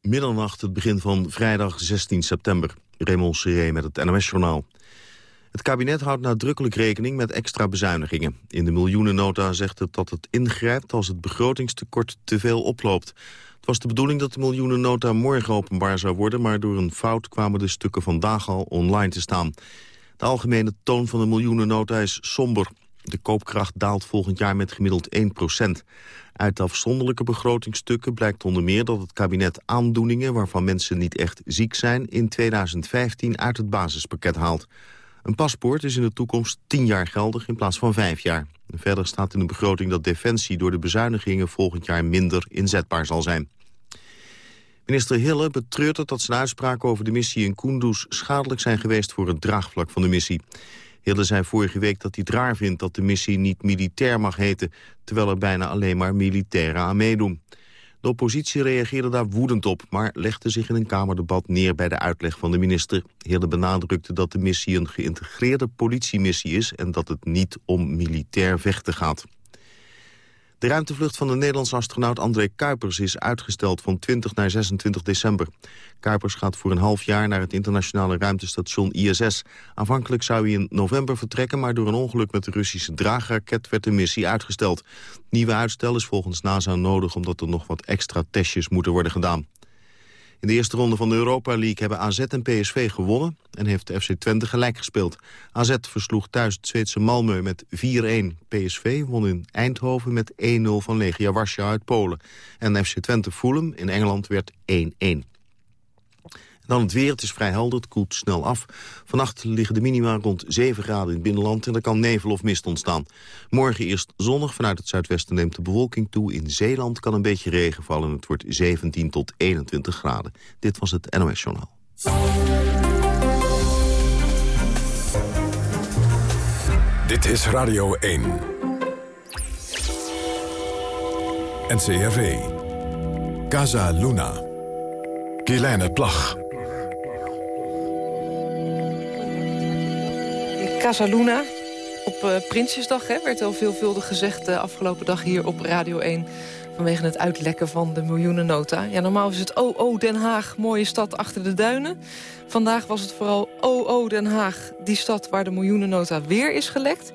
Middernacht, het begin van vrijdag 16 september. Raymond Seré met het NOS-journaal. Het kabinet houdt nadrukkelijk rekening met extra bezuinigingen. In de miljoenennota zegt het dat het ingrijpt als het begrotingstekort te veel oploopt. Het was de bedoeling dat de miljoenennota morgen openbaar zou worden... maar door een fout kwamen de stukken vandaag al online te staan. De algemene toon van de miljoenennota is somber. De koopkracht daalt volgend jaar met gemiddeld 1 procent. Uit de afzonderlijke begrotingstukken blijkt onder meer dat het kabinet aandoeningen... waarvan mensen niet echt ziek zijn, in 2015 uit het basispakket haalt. Een paspoort is in de toekomst 10 jaar geldig in plaats van 5 jaar. Verder staat in de begroting dat Defensie door de bezuinigingen volgend jaar minder inzetbaar zal zijn. Minister Hille betreurt het dat zijn uitspraken over de missie in Kunduz schadelijk zijn geweest voor het draagvlak van de missie. Hille zei vorige week dat hij het raar vindt dat de missie niet militair mag heten, terwijl er bijna alleen maar militairen aan meedoen. De oppositie reageerde daar woedend op, maar legde zich in een Kamerdebat neer bij de uitleg van de minister. Hille benadrukte dat de missie een geïntegreerde politiemissie is en dat het niet om militair vechten gaat. De ruimtevlucht van de Nederlandse astronaut André Kuipers is uitgesteld van 20 naar 26 december. Kuipers gaat voor een half jaar naar het internationale ruimtestation ISS. Aanvankelijk zou hij in november vertrekken, maar door een ongeluk met de Russische draagraket werd de missie uitgesteld. Nieuwe uitstel is volgens NASA nodig omdat er nog wat extra testjes moeten worden gedaan. In de eerste ronde van de Europa League hebben AZ en PSV gewonnen... en heeft FC Twente gelijk gespeeld. AZ versloeg thuis het Zweedse Malmö met 4-1. PSV won in Eindhoven met 1-0 van Legia Warschau uit Polen. En FC Twente Fulham in Engeland werd 1-1. Dan het weer, het is vrij helder, het koelt snel af. Vannacht liggen de minima rond 7 graden in het binnenland... en er kan nevel of mist ontstaan. Morgen eerst zonnig, vanuit het zuidwesten neemt de bewolking toe. In Zeeland kan een beetje regen vallen het wordt 17 tot 21 graden. Dit was het NOS Journaal. Dit is Radio 1. NCRV. Casa Luna. Kielijne Plag. Casa Luna. Op uh, Prinsjesdag hè, werd al veelvuldig gezegd de afgelopen dag hier op Radio 1... vanwege het uitlekken van de miljoenennota. Ja, normaal is het oh, Den Haag, mooie stad achter de duinen. Vandaag was het vooral oh, Den Haag, die stad waar de miljoenennota weer is gelekt...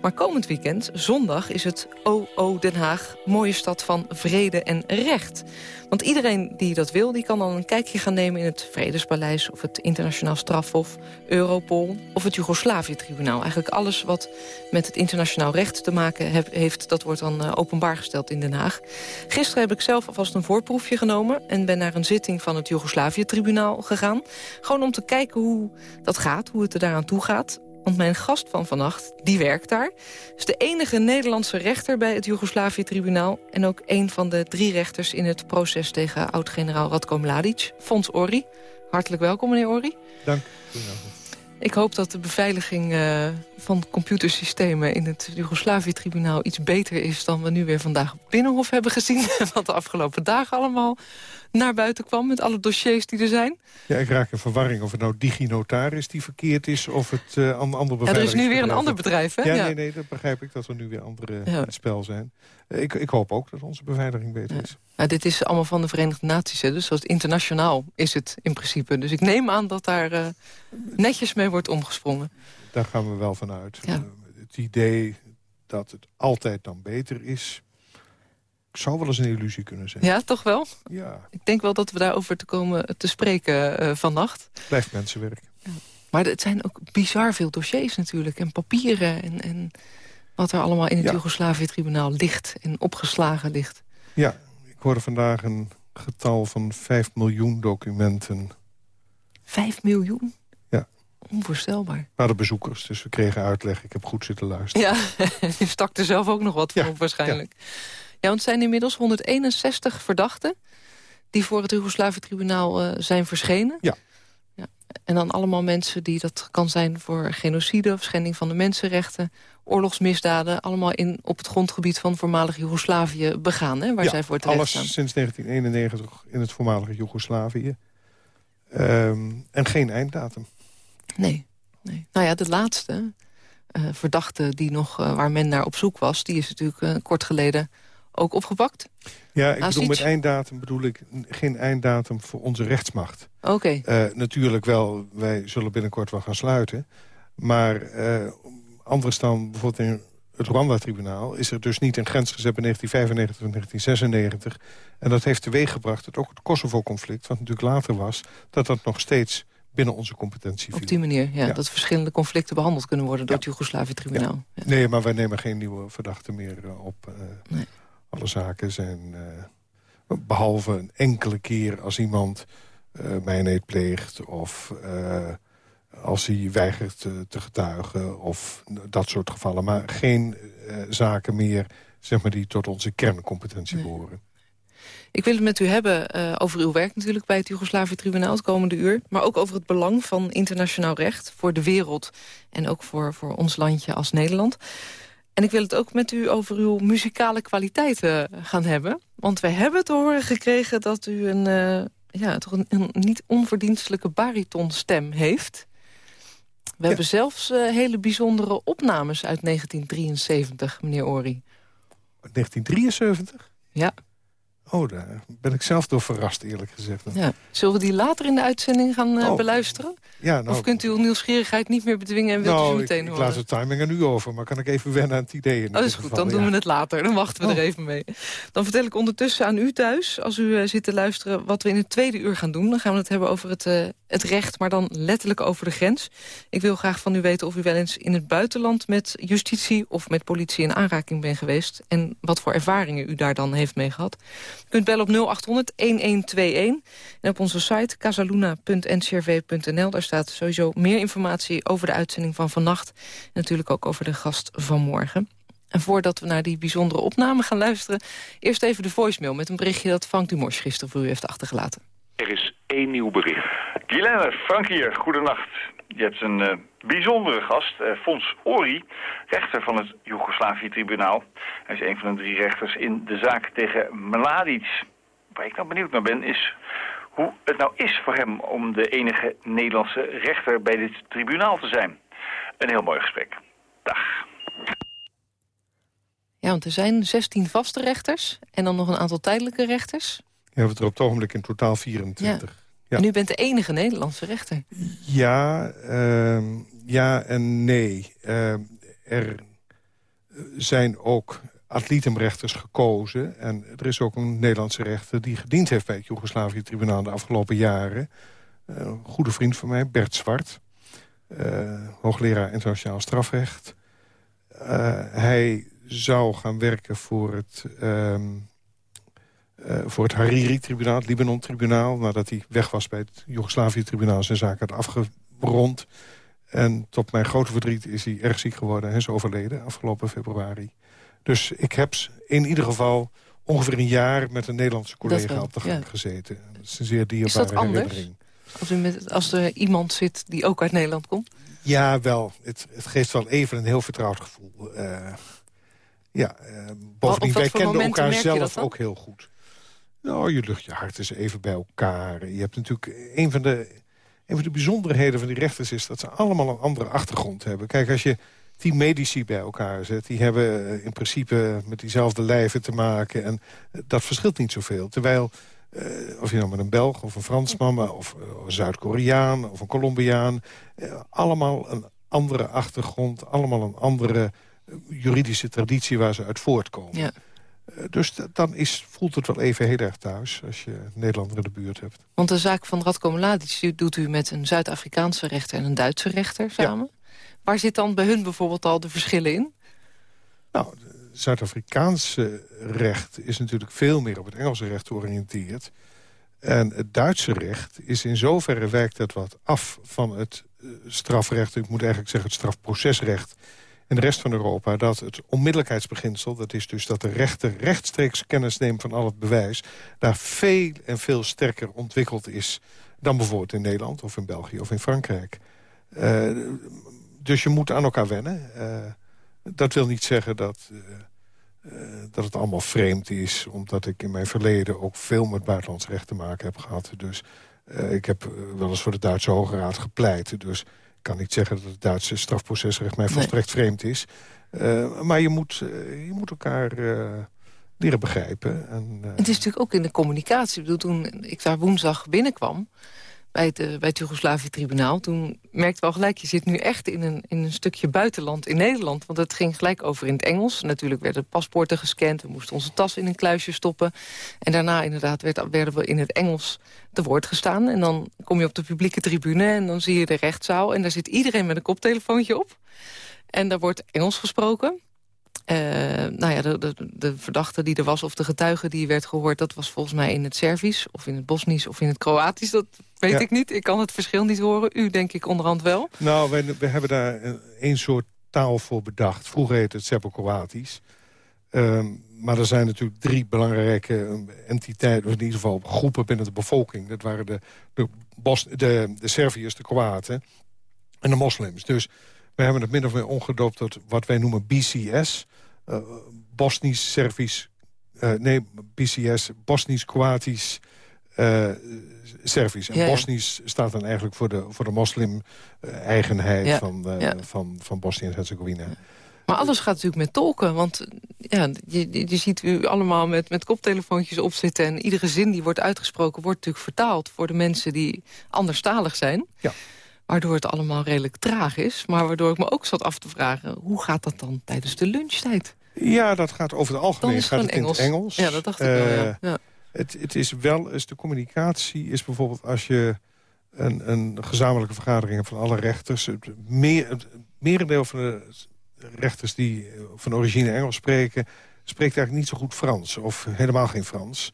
Maar komend weekend, zondag, is het OO Den Haag... mooie stad van vrede en recht. Want iedereen die dat wil, die kan dan een kijkje gaan nemen... in het Vredespaleis of het Internationaal Strafhof, Europol... of het Joegoslavië-tribunaal. Eigenlijk alles wat met het internationaal recht te maken heeft... dat wordt dan uh, openbaar gesteld in Den Haag. Gisteren heb ik zelf alvast een voorproefje genomen... en ben naar een zitting van het Joegoslavië-tribunaal gegaan. Gewoon om te kijken hoe dat gaat, hoe het er daaraan toe gaat... Want mijn gast van vannacht, die werkt daar. Is de enige Nederlandse rechter bij het Joegoslavië-tribunaal... en ook een van de drie rechters in het proces tegen oud-generaal Radko Mladic. Fons Ori. Hartelijk welkom, meneer Ori. Dank. Ik hoop dat de beveiliging uh, van computersystemen in het Joegoslavië-tribunaal iets beter is dan we nu weer vandaag op Binnenhof hebben gezien. Wat de afgelopen dagen allemaal naar buiten kwam met alle dossiers die er zijn. Ja, ik raak in verwarring of het nou DigiNotaris die verkeerd is... of het uh, andere beveiliging. er is nu weer een ander bedrijf, hè? Ja, ja, nee, nee, dat begrijp ik, dat er nu weer andere ja. het spel zijn. Eh, ik, ik hoop ook dat onze beveiliging beter is. Nou, dit is allemaal van de Verenigde Naties, hè? dus zoals internationaal is het in principe. Dus ik neem aan dat daar uh, netjes mee wordt omgesprongen. Daar gaan we wel van uit. Ja. het idee dat het altijd dan beter is zou wel eens een illusie kunnen zijn. Ja, toch wel? Ja. Ik denk wel dat we daarover te komen te spreken uh, vannacht. Blijft mensenwerk. Ja. Maar het zijn ook bizar veel dossiers natuurlijk. En papieren en, en wat er allemaal in het ja. Joegoslavië-tribunaal ligt. En opgeslagen ligt. Ja, ik hoorde vandaag een getal van 5 miljoen documenten. 5 miljoen? Ja. Onvoorstelbaar. Maar de bezoekers, dus we kregen uitleg. Ik heb goed zitten luisteren. Ja, je stak er zelf ook nog wat voor waarschijnlijk. Ja. Ja, want het zijn inmiddels 161 verdachten... die voor het Joegoslavië-tribunaal uh, zijn verschenen. Ja. ja. En dan allemaal mensen die, dat kan zijn voor genocide... of schending van de mensenrechten, oorlogsmisdaden... allemaal in, op het grondgebied van voormalig Joegoslavië begaan, hè, waar zij voor terecht alles sinds 1991 in het voormalige Joegoslavië. Um, en geen einddatum. Nee, nee. Nou ja, de laatste uh, verdachte die nog, uh, waar men naar op zoek was... die is natuurlijk uh, kort geleden ook opgepakt? Ja, ik bedoel met einddatum bedoel ik geen einddatum voor onze rechtsmacht. Oké. natuurlijk wel, wij zullen binnenkort wel gaan sluiten. Maar anders dan bijvoorbeeld in het Rwanda-tribunaal... is er dus niet een grens gezet bij 1995 en 1996. En dat heeft teweeggebracht dat ook het Kosovo-conflict... wat natuurlijk later was, dat dat nog steeds binnen onze competentie viel. Op die manier, ja, Dat verschillende conflicten behandeld kunnen worden... door het Joegoslavië-tribunaal. Ja. Nee, maar wij nemen geen nieuwe verdachten meer uh, op. Uh, nee. Alle zaken zijn... Uh, behalve een enkele keer als iemand mijnheid pleegt... of als hij weigert te getuigen of dat soort gevallen. Maar geen zaken meer zeg maar, die tot onze kerncompetentie behoren. Ik wil het met u hebben uh, over uw werk natuurlijk bij het Joegoslavië-tribunaal het komende uur. Maar ook over het belang van internationaal recht voor de wereld. En ook voor, voor ons landje als Nederland. En ik wil het ook met u over uw muzikale kwaliteiten gaan hebben. Want wij hebben te horen gekregen dat u een, uh, ja, toch een, een niet onverdienstelijke baritonstem heeft. We hebben zelfs uh, hele bijzondere opnames uit 1973, meneer Ori. 1973? Ja. Oh, daar ben ik zelf door verrast, eerlijk gezegd. Ja. Zullen we die later in de uitzending gaan uh, beluisteren? Ja, nou, of kunt u uw nieuwsgierigheid niet meer bedwingen en wilt nou, u meteen ik, horen? ik laat de timing er nu over, maar kan ik even wennen aan het idee? In oh, dat is goed, dan doen we het later. Dan wachten we er oh. even mee. Dan vertel ik ondertussen aan u thuis, als u uh, zit te luisteren... wat we in het tweede uur gaan doen. Dan gaan we het hebben over het, uh, het recht, maar dan letterlijk over de grens. Ik wil graag van u weten of u wel eens in het buitenland... met justitie of met politie in aanraking bent geweest... en wat voor ervaringen u daar dan heeft mee gehad. Kunt bellen op 0800-1121. En op onze site casaluna.ncrv.nl... daar staat sowieso meer informatie over de uitzending van vannacht. En natuurlijk ook over de gast van morgen. En voordat we naar die bijzondere opname gaan luisteren... eerst even de voicemail met een berichtje dat Frank Dumors gisteren voor u heeft achtergelaten. Er is één nieuw bericht. Guilaine, Frank hier, goedenacht. Je hebt een uh, bijzondere gast, uh, Fons Ori, rechter van het Joegoslavië-tribunaal. Hij is een van de drie rechters in de zaak tegen Mladic. Waar ik nou benieuwd naar ben, is hoe het nou is voor hem om de enige Nederlandse rechter bij dit tribunaal te zijn. Een heel mooi gesprek. Dag. Ja, want er zijn 16 vaste rechters en dan nog een aantal tijdelijke rechters. Ja, we hebben er op het ogenblik in totaal 24. Ja. En u bent de enige Nederlandse rechter. Ja, uh, ja en nee. Uh, er zijn ook atlietenrechters gekozen. En er is ook een Nederlandse rechter die gediend heeft bij het Joegoslavië-tribunaal de afgelopen jaren. Een goede vriend van mij, Bert Zwart. Uh, hoogleraar internationaal strafrecht. Uh, hij zou gaan werken voor het, um, voor het Hariri-tribunaal, het Libanon-tribunaal... nadat hij weg was bij het Joegoslavië-tribunaal zijn zaak had afgerond. En tot mijn grote verdriet is hij erg ziek geworden. Hij is overleden afgelopen februari. Dus ik heb in ieder geval ongeveer een jaar met een Nederlandse collega op de gang gezeten. Dat is een zeer dierbare is dat herinnering. Als, u met, als er iemand zit die ook uit Nederland komt? Ja, wel. Het, het geeft wel even een heel vertrouwd gevoel. Uh, ja, uh, bovendien, wij kenden elkaar zelf ook heel goed. Nou, je lucht je hart is even bij elkaar. Je hebt natuurlijk een van de, een van de bijzonderheden van die rechters is... dat ze allemaal een andere achtergrond hebben. Kijk, als je tien medici bij elkaar zet... die hebben eh, in principe met diezelfde lijven te maken. En eh, dat verschilt niet zoveel. Terwijl, uh, of je nou met een Belg of een Fransman... of een Zuid-Koreaan of een Colombiaan... allemaal een andere achtergrond, allemaal een andere juridische traditie... waar ze uit voortkomen. Ja. Dus dan is, voelt het wel even heel erg thuis als je Nederlander in de buurt hebt. Want de zaak van Radko Mladic doet u met een Zuid-Afrikaanse rechter en een Duitse rechter samen? Waar zit dan bij hun bijvoorbeeld al de verschillen in? Nou, Zuid-Afrikaanse recht is natuurlijk veel meer op het Engelse recht georiënteerd. En het Duitse recht is in zoverre werkt het wat af van het eh, strafrecht... ik moet eigenlijk zeggen het strafprocesrecht in de rest van Europa... dat het onmiddellijkheidsbeginsel, dat is dus dat de rechter rechtstreeks kennis neemt van al het bewijs... daar veel en veel sterker ontwikkeld is dan bijvoorbeeld in Nederland of in België of in Frankrijk. Uh, dus je moet aan elkaar wennen. Uh, dat wil niet zeggen dat, uh, dat het allemaal vreemd is... omdat ik in mijn verleden ook veel met buitenlands recht te maken heb gehad. Dus ik heb wel eens voor de Duitse Hoge Raad gepleit. Dus kan niet zeggen dat het Duitse strafprocesrecht mij volstrekt vreemd is. maar je moet, je moet elkaar leren begrijpen. En. Het is natuurlijk ook in de communicatie. Ik bedoel, toen ik daar woensdag binnenkwam bij het, uh, bij het Joegoslavië-tribunaal... toen merkte wel gelijk, je zit nu echt in een, in een stukje buitenland in Nederland. Want het ging gelijk over in het Engels. Natuurlijk werden paspoorten gescand, we moesten onze tas in een kluisje stoppen. En daarna inderdaad werd, werden we in het Engels te woord gestaan. En dan kom je op de publieke tribune en dan zie je de rechtszaal... en daar zit iedereen met een koptelefoontje op. En daar wordt Engels gesproken. Uh, nou ja, de, de, de, verdachte die er was of de getuige die werd gehoord... dat was volgens mij in het Servisch of in het Bosnisch of in het Kroatisch. Dat weet ik niet. Ik kan het verschil niet horen. U denk ik onderhand wel. Nou, we, we hebben daar één soort taal voor bedacht. Vroeger heette het Serbo-Kroatisch. Uh, maar er zijn natuurlijk drie belangrijke ehm, entiteiten... of in ieder geval groepen binnen de bevolking. Dat waren de, de, Bos, de, de Serviërs, de Kroaten en de moslims. Dus we hebben het min of meer omgedoopt tot wat wij noemen BCS. Eh, Bosnisch, Servisch... Uh, nee, BCS, Bosnisch, Kroatisch, uh, Servisch. En ja, Bosnisch staat dan eigenlijk voor de, voor de moslim-eigenheid ja, van, van, van Bosnië en Herzegovina. Maar alles gaat natuurlijk met tolken. Want ja, je, je ziet u allemaal met, met koptelefoontjes opzitten... en iedere zin die wordt uitgesproken wordt natuurlijk vertaald... voor de mensen die anderstalig zijn. Ja. Waardoor het allemaal redelijk traag is. Maar waardoor ik me ook zat af te vragen... hoe gaat dat dan tijdens de lunchtijd? Ja, dat gaat over het algemeen gaat het Engels. in het Engels. Ja, dat dacht ik wel, ja. ja. Het, het is wel eens de communicatie is bijvoorbeeld als je een, een gezamenlijke vergadering van alle rechters. Het, meer, het merendeel van de rechters die van origine Engels spreken... spreekt eigenlijk niet zo goed Frans of helemaal geen Frans.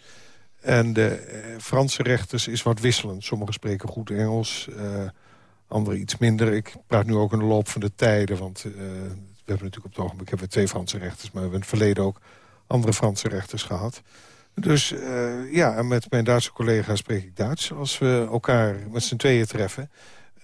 En de eh, Franse rechters is wat wisselend. Sommigen spreken goed Engels, uh, anderen iets minder. Ik praat nu ook in de loop van de tijden, want we hebben natuurlijk op het ogenblik hebben we twee Franse rechters... maar we hebben in het verleden ook andere Franse rechters gehad. Dus uh, ja, en met mijn Duitse collega spreek ik Duits... als we elkaar met z'n tweeën treffen.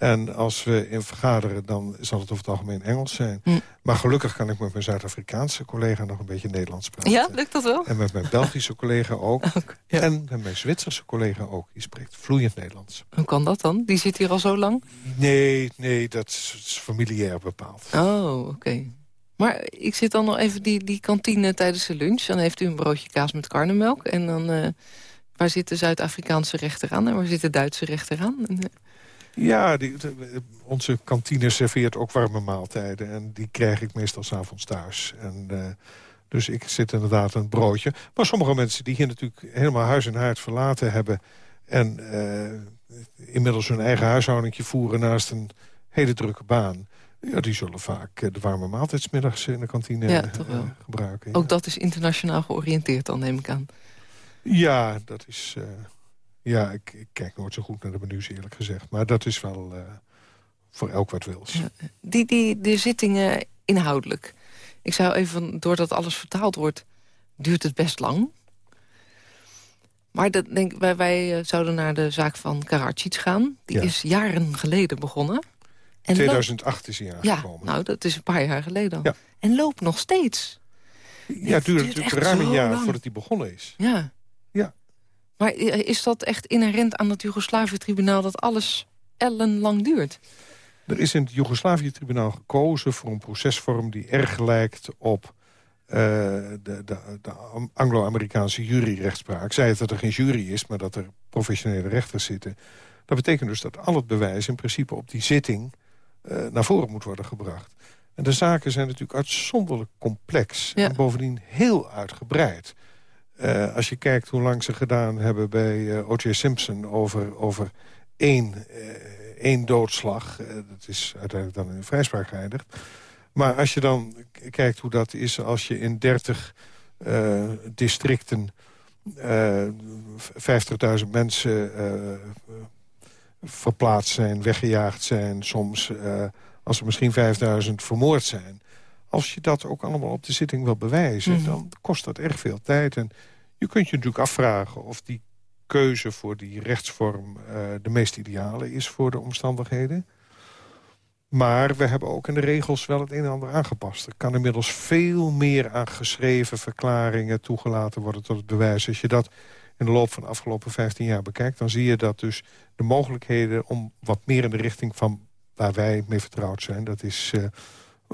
En als we in vergaderen, dan zal het over het algemeen Engels zijn. Hm. Maar gelukkig kan ik met mijn Zuid-Afrikaanse collega nog een beetje Nederlands praten. Ja, lukt dat wel? En met mijn Belgische collega ook. En met mijn Zwitserse collega ook. Die spreekt vloeiend Nederlands. Hoe kan dat dan? Die zit hier al zo lang? Nee, nee dat is familiair bepaald. Oh, oké. Maar ik zit dan nog even die, die kantine tijdens de lunch. Dan heeft u een broodje kaas met karnemelk. En dan, uh, waar zit de Zuid-Afrikaanse rechter aan? En waar zit de Duitse rechter aan? En, uh... Ja, die, onze kantine serveert ook warme maaltijden. En die krijg ik meestal s'avonds thuis. En, uh, dus ik zit inderdaad een broodje. Maar sommige mensen die hier natuurlijk helemaal huis en haard verlaten hebben... en inmiddels hun eigen huishouding voeren naast een hele drukke baan... Ja, die zullen vaak de warme maaltijdsmiddags in de kantine ja, gebruiken. Ook dat is internationaal georiënteerd dan, neem ik aan. Ja, dat is... Ja, ik, ik, kijk nooit zo goed naar de menus eerlijk gezegd. Maar dat is wel uh, voor elk wat wils. Ja, die, die, de zittingen inhoudelijk. Ik zou even, doordat alles vertaald wordt, duurt het best lang. Maar dat, denk, wij, wij eh, zouden naar de zaak van Karadzic gaan. Die is jaren geleden begonnen. En 2008 is hij aangekomen. Ja, nou, dat is een paar jaar geleden al. Ja. En loopt nog steeds. Ja, het duurt natuurlijk ruim een jaar voordat hij begonnen is. Ja. Maar is dat echt inherent aan het Joegoslavië-tribunaal... dat alles ellenlang duurt? Er is in het Joegoslavië-tribunaal gekozen voor een procesvorm... die erg lijkt op uh, de, de, de Anglo-Amerikaanse juryrechtspraak. Zei het dat er geen jury is, maar dat er professionele rechters zitten. Dat betekent dus dat al het bewijs in principe op die zitting... Uh, naar voren moet worden gebracht. En de zaken zijn natuurlijk uitzonderlijk complex. En bovendien heel uitgebreid. Uh, als je kijkt hoe lang ze gedaan hebben bij uh, eh, O.J. Simpson... over, over één, uh, één doodslag. dat is uiteindelijk dan een vrijspraak geëindigd. Maar als je dan kijkt hoe dat is als je in 30 districten... 50.000 mensen verplaatst zijn, weggejaagd zijn... soms als er misschien 5.000 vermoord zijn... Als je dat ook allemaal op de zitting wil bewijzen... Mhm. dan kost dat erg veel tijd. En je kunt je natuurlijk afvragen of die keuze voor die rechtsvorm... Uh, de meest ideale is voor de omstandigheden. Maar we hebben ook in de regels wel het een en ander aangepast. Er kan inmiddels veel meer aan geschreven verklaringen toegelaten worden tot het bewijs. Als je dat in de loop van de afgelopen 15 jaar bekijkt... dan zie je dat dus de mogelijkheden om wat meer in de richting van waar wij mee vertrouwd zijn... dat is uh,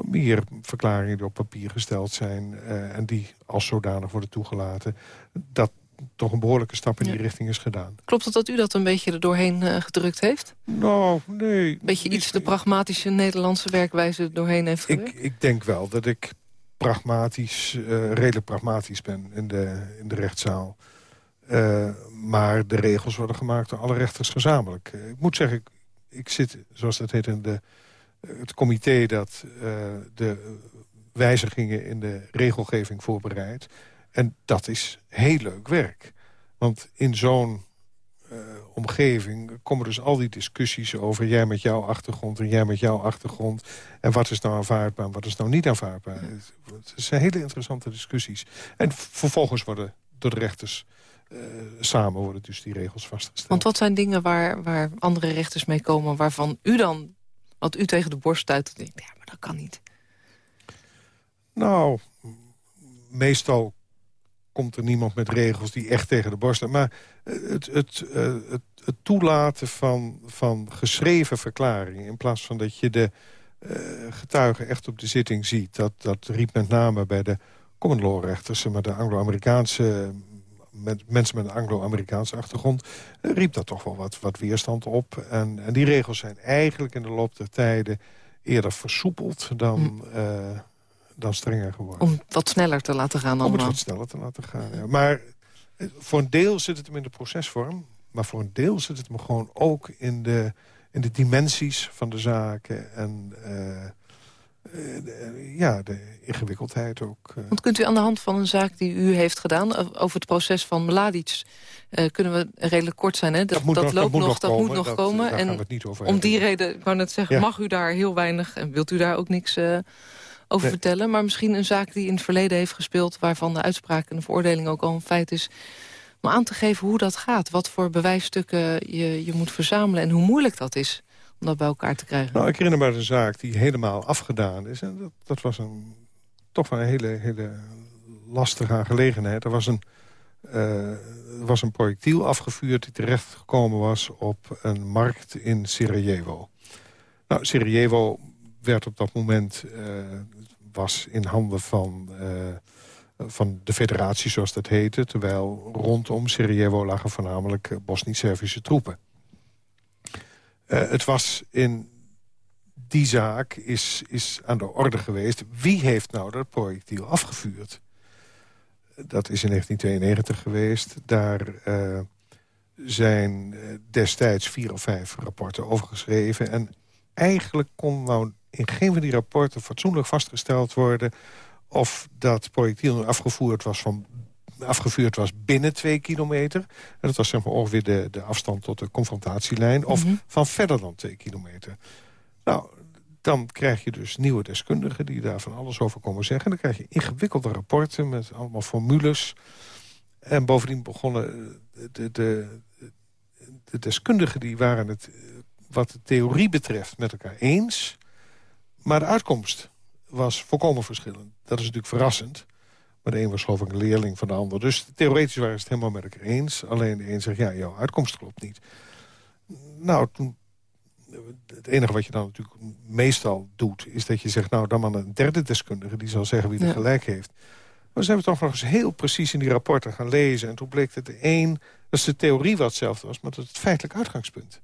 meer verklaringen die op papier gesteld zijn... en die als zodanig worden toegelaten... dat toch een behoorlijke stap in die richting is gedaan. Klopt het dat u dat een beetje er doorheen gedrukt heeft? Nou, nee. Beetje iets de pragmatische Nederlandse werkwijze doorheen heeft gedrukt? Ik, ik denk wel dat ik pragmatisch, uh, redelijk pragmatisch ben in de, in de rechtszaal. Uh, maar de regels worden gemaakt door alle rechters gezamenlijk. Ik moet zeggen, ik, ik, zit, zoals dat heet, in de, het comité... dat de wijzigingen in de regelgeving voorbereidt. En dat is heel leuk werk. Want in zo'n omgeving komen dus al die discussies over... jij met jouw achtergrond en jij met jouw achtergrond. En wat is nou aanvaardbaar en wat is nou niet aanvaardbaar. Het zijn hele interessante discussies. En vervolgens worden door de rechters... Uh, samen worden dus die regels vastgesteld. Want wat zijn dingen waar, waar andere rechters mee komen... waarvan u dan, wat u tegen de borst stuit... denkt, ja, maar dat kan niet. Nou, meestal komt er niemand met regels die echt tegen de borst staan. Maar het, het, eh, het, het, toelaten van, van geschreven verklaringen... in plaats van dat je de uh, getuigen echt op de zitting ziet... dat, dat riep met name bij de common law rechters... maar de Anglo-Amerikaanse met mensen met een Anglo-Amerikaanse achtergrond... Eh, riep dat toch wel wat, wat weerstand op. En, en die regels zijn eigenlijk in de loop der tijden eerder versoepeld dan, hm dan strenger geworden. Om wat sneller te laten gaan allemaal. Om het wat sneller te laten gaan, ja. Maar eh, voor een deel zit het hem in de procesvorm. Maar voor een deel zit het hem gewoon ook in de, in de dimensies van de zaken. En uh, ja, de ingewikkeldheid ook. Want kunt u aan de hand van een zaak die u heeft gedaan... over het proces van Mladic... Uh, kunnen we redelijk kort zijn, hè? Dat, dat, dat loopt nog, dat, moet nog komen. en om die reden, ik wou net zeggen, mag u daar heel weinig... en wilt u daar ook niks over vertellen. Maar misschien een zaak die in het verleden heeft gespeeld... waarvan de uitspraak en de veroordeling ook al een feit is... om aan te geven hoe dat gaat. Wat voor bewijsstukken je, je moet verzamelen en hoe moeilijk dat is om dat bij elkaar te krijgen. Nou, ik herinner me een zaak die helemaal afgedaan is. En dat, dat was een, toch wel een hele, hele lastige aangelegenheid. Er was een, er was een projectiel afgevuurd die terechtgekomen was op een markt in Sarajevo. Nou, Sarajevo werd op dat moment uh, was in handen van, uh, van de federatie, zoals dat heette... terwijl rondom Sarajevo lagen voornamelijk Bosnisch-Servische troepen. Uh, het was in die zaak is, is aan de orde geweest... wie heeft nou dat projectiel afgevuurd? Dat is in 1992 geweest. Daar uh, zijn destijds vier of vijf rapporten over geschreven. En eigenlijk kon nou in geen van die rapporten fatsoenlijk vastgesteld worden... of dat projectiel afgevoerd was van afgevuurd was binnen twee kilometer. En dat was zeg maar ongeveer de, de afstand tot de confrontatielijn. Of mhm. van verder dan twee kilometer. Nou, dan krijg je dus nieuwe deskundigen die daar van alles over komen zeggen. Dan krijg je ingewikkelde rapporten met allemaal formules. En bovendien begonnen de, de, de deskundigen die waren het wat de theorie betreft met elkaar eens. Maar de uitkomst was volkomen verschillend. Dat is natuurlijk verrassend. Maar de een was geloof ik een leerling van de ander. Dus theoretisch waren ze het helemaal met elkaar eens. Alleen de een zegt, ja, jouw uitkomst klopt niet. Nou, toen, het enige wat je dan natuurlijk meestal doet... is dat je zegt, nou, dan maar een derde deskundige... die zal zeggen wie er gelijk heeft. Maar zijn we toch nog eens heel precies in die rapporten gaan lezen. En toen bleek dat de een, dat de theorie wat hetzelfde was... maar dat het feitelijk uitgangspunt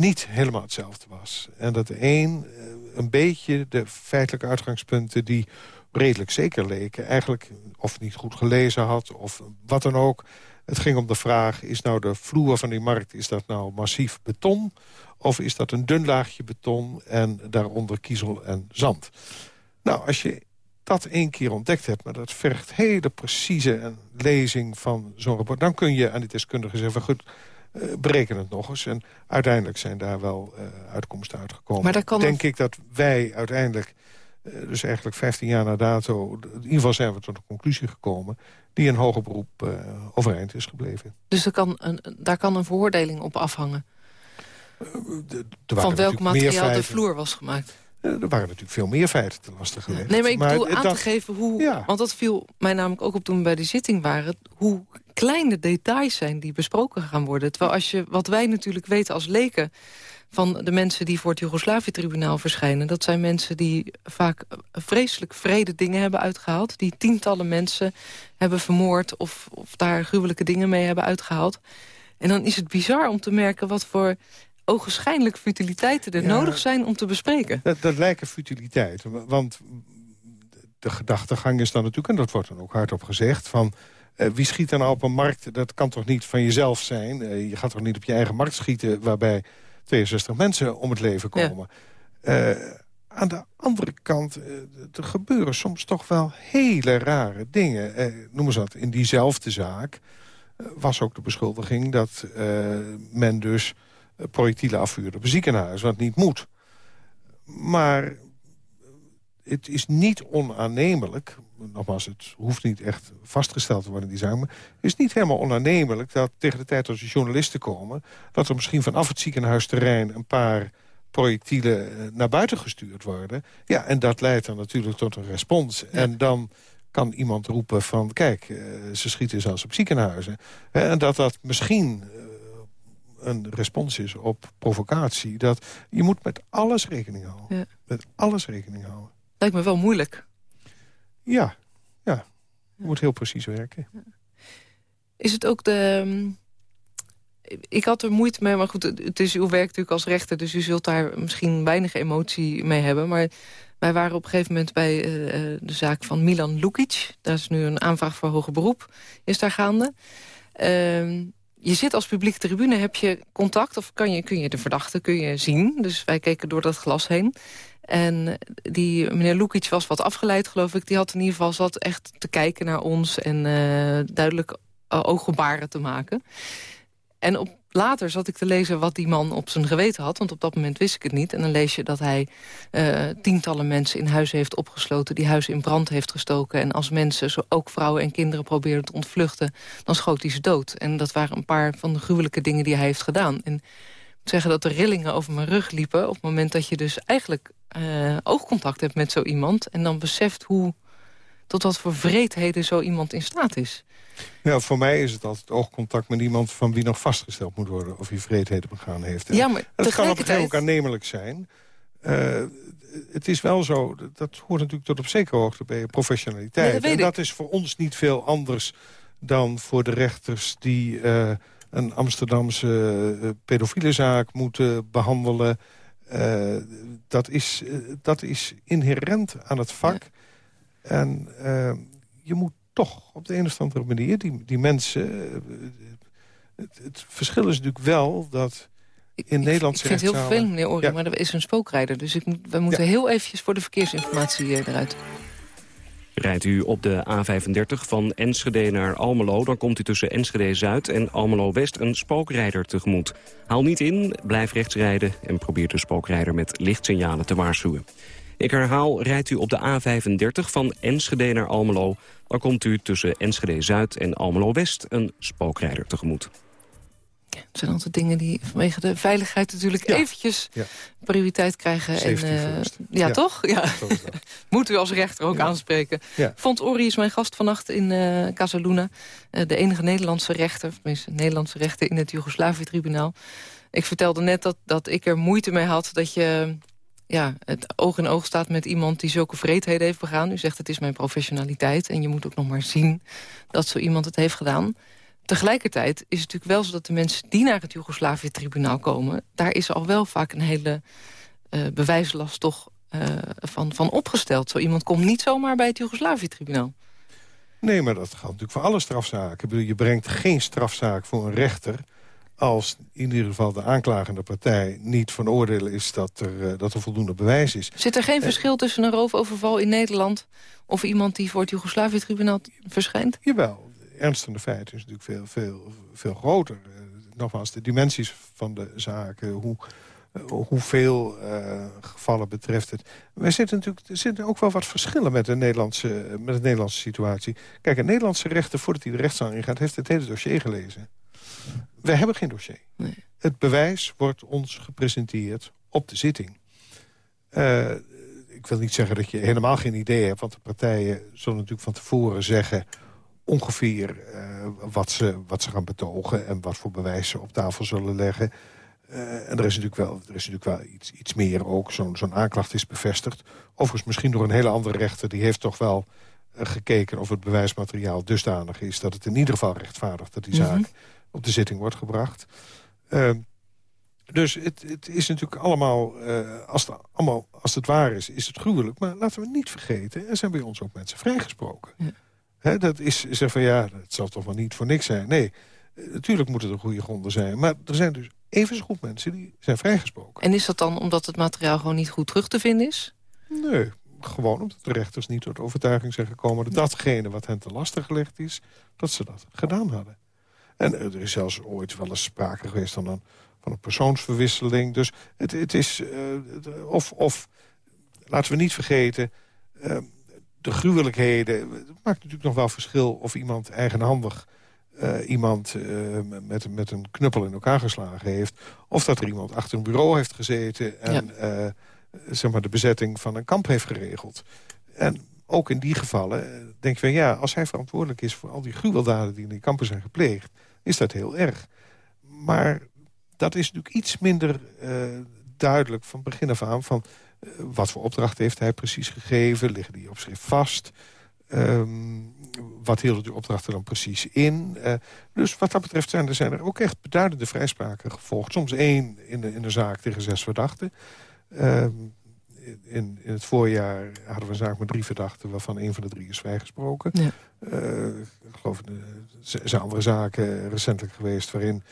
niet helemaal hetzelfde was. En dat de een eh, een beetje de feitelijke uitgangspunten... die redelijk zeker leken, eigenlijk of niet goed gelezen had... of wat dan ook. Het ging om de vraag, is nou de vloer van die markt... is dat nou massief beton of is dat een dun laagje beton... en daaronder kiezel en zand? Nou, als je dat één keer ontdekt hebt... maar dat vergt hele precieze lezing van zo'n rapport... dan kun je aan die deskundige zeggen... goed, uh, bereken het nog eens. En uiteindelijk zijn daar wel uh, uitkomsten uitgekomen. Maar kan Denk ik dat wij uiteindelijk, uh, dus eigenlijk 15 jaar na dato... in ieder geval zijn we tot een conclusie gekomen... die een hoger beroep overeind is gebleven. Dus er kan een, daar kan een veroordeling op afhangen? Van welk materiaal de vloer was gemaakt? er waren natuurlijk veel meer feiten te lastig gelegd. Nee, maar ik bedoel aan te geven hoe... Want dat viel mij namelijk ook op toen we bij de zitting waren... hoe kleine details zijn die besproken gaan worden. Terwijl als je, wat wij natuurlijk weten als leken van de mensen die voor het Joegoslavië-tribunaal verschijnen... dat zijn mensen die vaak vreselijk vrede dingen hebben uitgehaald... die tientallen mensen hebben vermoord of, of daar gruwelijke dingen mee hebben uitgehaald. En dan is het bizar om te merken wat voor ogenschijnlijk futiliteiten er nodig zijn om te bespreken. Dat, dat lijken futiliteiten, want de gedachtegang is dan natuurlijk... en dat wordt dan ook hardop gezegd, van... Uh, wie schiet nou op een markt? Dat kan toch niet van jezelf zijn? Uh, je gaat toch niet op je eigen markt schieten... waarbij 62 mensen om het leven komen. Ja. Uh, aan de andere kant, er gebeuren soms toch wel hele rare dingen. noem eens wat, in diezelfde zaak was ook de beschuldiging... dat men dus projectielen afvuurde op een ziekenhuis, wat niet moet. Maar het is niet onaannemelijk... nogmaals, het hoeft niet echt vastgesteld te worden, die zaak... maar het is niet helemaal onaannemelijk dat tegen de tijd als de journalisten komen... dat er misschien vanaf het ziekenhuisterrein een paar projectielen eh, naar buiten gestuurd worden. Ja, en dat leidt dan natuurlijk tot een respons. En dan kan iemand roepen van... kijk, eh, ze schieten zelfs op ziekenhuizen. En dat dat misschien eh, een respons is op provocatie. Dat je moet met alles rekening houden. Ja. Met alles rekening houden. Lijkt me wel moeilijk. Ja, ja. Je moet heel precies werken. Is het ook de... Ehm, ik had er moeite mee, maar goed, het is uw werk natuurlijk als rechter... dus u zult daar misschien weinig emotie mee hebben. Maar wij waren op een gegeven moment bij uh, de zaak van Milan Lukic. Daar is nu een aanvraag voor hoger beroep, is daar gaande. Uh, je zit als publieke tribune, heb je contact... of kan je, kun je de verdachte kun je zien. Dus wij keken door dat glas heen. En die meneer Lukic was wat afgeleid, geloof ik. Die had in ieder geval zat echt te kijken naar ons... en uh, duidelijk uh, ooggebaren te maken. En op later zat ik te lezen wat die man op zijn geweten had. Want op dat moment wist ik het niet. En dan lees je dat hij uh, tientallen mensen in huizen heeft opgesloten... die huizen in brand heeft gestoken. En als mensen, zo ook vrouwen en kinderen, probeerden te ontvluchten... dan schoot hij ze dood. En dat waren een paar van de gruwelijke dingen die hij heeft gedaan. En ik moet zeggen dat de rillingen over mijn rug liepen... op het moment dat je dus eigenlijk uh, oogcontact hebt met zo iemand... en dan beseft hoe, tot wat voor vreedheden zo iemand in staat is. Ja, voor mij is het altijd oogcontact met iemand van wie nog vastgesteld moet worden of hij vreedheden begaan heeft. Ja, maar dat kan op een ook aannemelijk zijn. Uh, het is wel zo, dat hoort natuurlijk tot op zekere hoogte bij professionaliteit. Dat en dat is voor ons niet veel anders dan voor de rechters die uh, een Amsterdamse pedofiele zaak moeten behandelen. Dat, is, dat is inherent aan het vak. Ja. En je moet toch op de een of andere manier die, die mensen... Eh, het, het verschil is natuurlijk wel dat in Nederland... Ik vind het heel vervelend, meneer Ori, maar er is een spookrijder. Dus ik, we moeten heel eventjes voor de verkeersinformatie eh, eruit. Rijdt u op de A35 van Enschede naar Almelo... dan komt u tussen Enschede-Zuid en Almelo-West een spookrijder tegemoet. Haal niet in, blijf rechts rijden en probeer de spookrijder met lichtsignalen te waarschuwen. Ik herhaal, rijdt u op de A35 van Enschede naar Almelo... dan komt u tussen Enschede-Zuid en Almelo-West een spookrijder tegemoet. Ja, het zijn altijd dingen die vanwege de veiligheid natuurlijk eventjes prioriteit krijgen. en, uh, ja, ja, toch? Ja. Moet u als rechter ook aanspreken. Fons Ori is mijn gast vannacht in uh, Casaluna. Uh, de enige Nederlandse rechter, tenminste Nederlandse rechter in het Joegoslavië-tribunaal. Ik vertelde net dat, dat ik er moeite mee had dat je ja, het oog in oog staat met iemand die zulke vreedheden heeft begaan. U zegt het is mijn professionaliteit en je moet ook nog maar zien dat zo iemand het heeft gedaan. Tegelijkertijd is het natuurlijk wel zo dat de mensen die naar het Joegoslavië-tribunaal komen... daar is al wel vaak een hele uh, bewijslast toch uh, van, van opgesteld. Zo iemand komt niet zomaar bij het Joegoslavië-tribunaal. Nee, maar dat geldt natuurlijk voor alle strafzaken. Je brengt geen strafzaak voor een rechter als in ieder geval de aanklagende partij niet van oordeel is dat er, uh, dat er voldoende bewijs is. Zit er geen verschil tussen een roofoverval in Nederland... of iemand die voor het Joegoslavië-tribunaal verschijnt? Jawel, ernst van de feiten is natuurlijk veel, veel, veel groter. Uh, nogmaals, de dimensies van de zaken, hoe, hoeveel gevallen betreft het. Wij zitten natuurlijk, er zitten ook wel wat verschillen met de, Nederlandse, met de Nederlandse situatie. Kijk, een Nederlandse rechter, voordat hij de rechtszaal ingaat... heeft het hele dossier gelezen. Wij hebben geen dossier. Nee. Het bewijs wordt ons gepresenteerd op de zitting. Uh, ik wil niet zeggen dat je helemaal geen idee hebt... want de partijen zullen natuurlijk van tevoren zeggen ongeveer uh, wat, ze, wat ze gaan betogen... en wat voor bewijs ze op tafel zullen leggen. Uh, en er is natuurlijk wel, er is natuurlijk wel iets, iets meer ook. Zo'n zo'n aanklacht is bevestigd. Overigens misschien door een hele andere rechter. Die heeft toch wel uh, gekeken of het bewijsmateriaal dusdanig is... dat het in ieder geval rechtvaardigt dat die zaak mm -hmm. op de zitting wordt gebracht. Uh, dus het, het, is natuurlijk allemaal, als het, allemaal, als het waar is, is het gruwelijk. Maar laten we niet vergeten, er zijn bij ons ook mensen vrijgesproken. Ja. He, dat is zeg van ja, het zal toch wel niet voor niks zijn. Nee, natuurlijk moeten er goede gronden zijn. Maar er zijn dus even zo goed mensen die zijn vrijgesproken. En is dat dan omdat het materiaal gewoon niet goed terug te vinden is? Nee, gewoon omdat de rechters niet tot overtuiging zijn gekomen... dat datgene wat hen te lastig gelegd is, dat ze dat gedaan hadden. En er is zelfs ooit wel eens sprake geweest van een, van een persoonsverwisseling. Dus het, het is... Uh, of, of, laten we niet vergeten... Uh, de gruwelijkheden... Het maakt natuurlijk nog wel verschil of iemand eigenhandig... Uh, iemand uh, met, met een knuppel in elkaar geslagen heeft... of dat er iemand achter een bureau heeft gezeten... en ja. uh, zeg maar de bezetting van een kamp heeft geregeld. En ook in die gevallen denk je van... ja, als hij verantwoordelijk is voor al die gruweldaden... die in die kampen zijn gepleegd, is dat heel erg. Maar dat is natuurlijk iets minder duidelijk van begin af aan... van wat voor opdracht heeft hij precies gegeven? Liggen die op schrift vast? Um, wat hielden die opdrachten dan precies in? Uh, dus wat dat betreft zijn er, zijn er ook echt beduidende vrijspraken gevolgd. Soms één in de, in de zaak tegen zes verdachten. Um, in, in het voorjaar hadden we een zaak met drie verdachten... waarvan één van de drie is vrijgesproken. Ja. Uh, ik geloof, er zijn andere zaken recentelijk geweest... waarin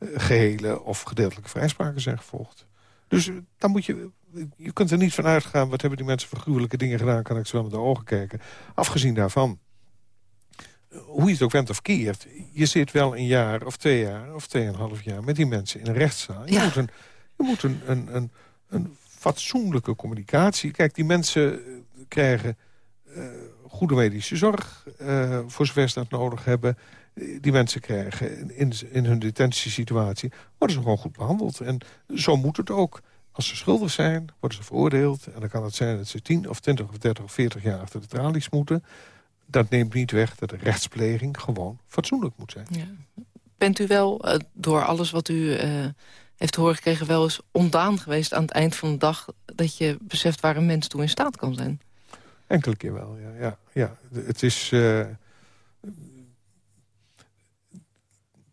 gehele of gedeeltelijke vrijspraken zijn gevolgd. Dus dan moet je je kunt er niet van uitgaan... wat hebben die mensen voor gruwelijke dingen gedaan... kan ik ze wel met de ogen kijken. Afgezien daarvan, hoe je het ook went of keert... je zit wel een jaar of twee jaar of tweeënhalf jaar... met die mensen in een rechtszaal. Je ja. moet, een, je moet een, een, een, een fatsoenlijke communicatie... Kijk, die mensen krijgen uh, goede medische zorg... Uh, voor zover ze dat nodig hebben die mensen krijgen in, in hun detentiesituatie... worden ze gewoon goed behandeld. En zo moet het ook. Als ze schuldig zijn, worden ze veroordeeld. En dan kan het zijn dat ze 10 of 20 of 30 of 40 jaar achter de tralies moeten. Dat neemt niet weg dat de rechtspleging gewoon fatsoenlijk moet zijn. Ja. Bent u wel, uh, door alles wat u uh, heeft horen gekregen... wel eens ontdaan geweest aan het eind van de dag... dat je beseft waar een mens toe in staat kan zijn? Enkele keer wel, ja. ja, ja. Het is... Uh,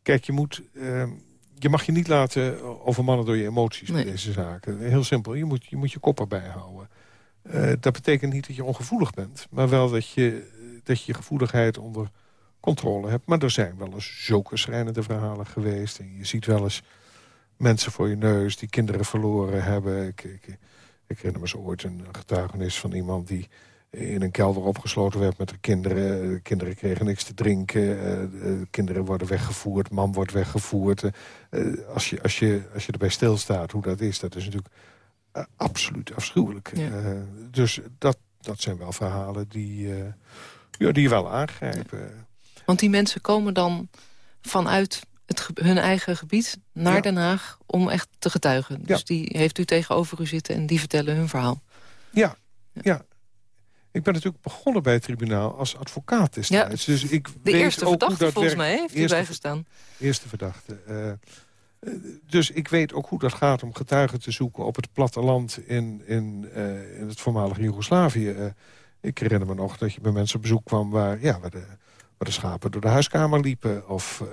kijk, je moet je mag je niet laten overmannen door je emoties nee. bij deze zaken. Heel simpel, je moet je, moet je kop erbij houden. Uh, dat betekent niet dat je ongevoelig bent. Maar wel dat je dat je, je gevoeligheid onder controle hebt. Maar er zijn wel eens zulke schrijnende verhalen geweest. En je ziet wel eens mensen voor je neus die kinderen verloren hebben. Ik, ik, ik herinner me zo ooit een getuigenis van iemand die in een kelder opgesloten werd met de kinderen. De kinderen kregen niks te drinken. De kinderen worden weggevoerd. Man wordt weggevoerd. Als je, als, je, als je erbij stilstaat hoe dat is, dat is natuurlijk absoluut afschuwelijk. Ja. Dus dat, dat zijn wel verhalen die, ja, die je wel aangrijpen. Ja. Want die mensen komen dan vanuit het, hun eigen gebied naar ja. Den Haag om echt te getuigen. Dus die heeft u tegenover u zitten en die vertellen hun verhaal. Ja, ja. Ik ben natuurlijk begonnen bij het tribunaal als advocaat destijds. Ja, dus ik de weet eerste ook verdachte hoe dat volgens werkt. mij heeft eerste, bijgestaan. Eerste verdachte. Uh, dus ik weet ook hoe dat gaat om getuigen te zoeken op het platteland in, in, uh, in het voormalige Joegoslavië. Uh, ik herinner me nog dat je bij mensen op bezoek kwam waar, ja, waar, de, waar de schapen door de huiskamer liepen. Of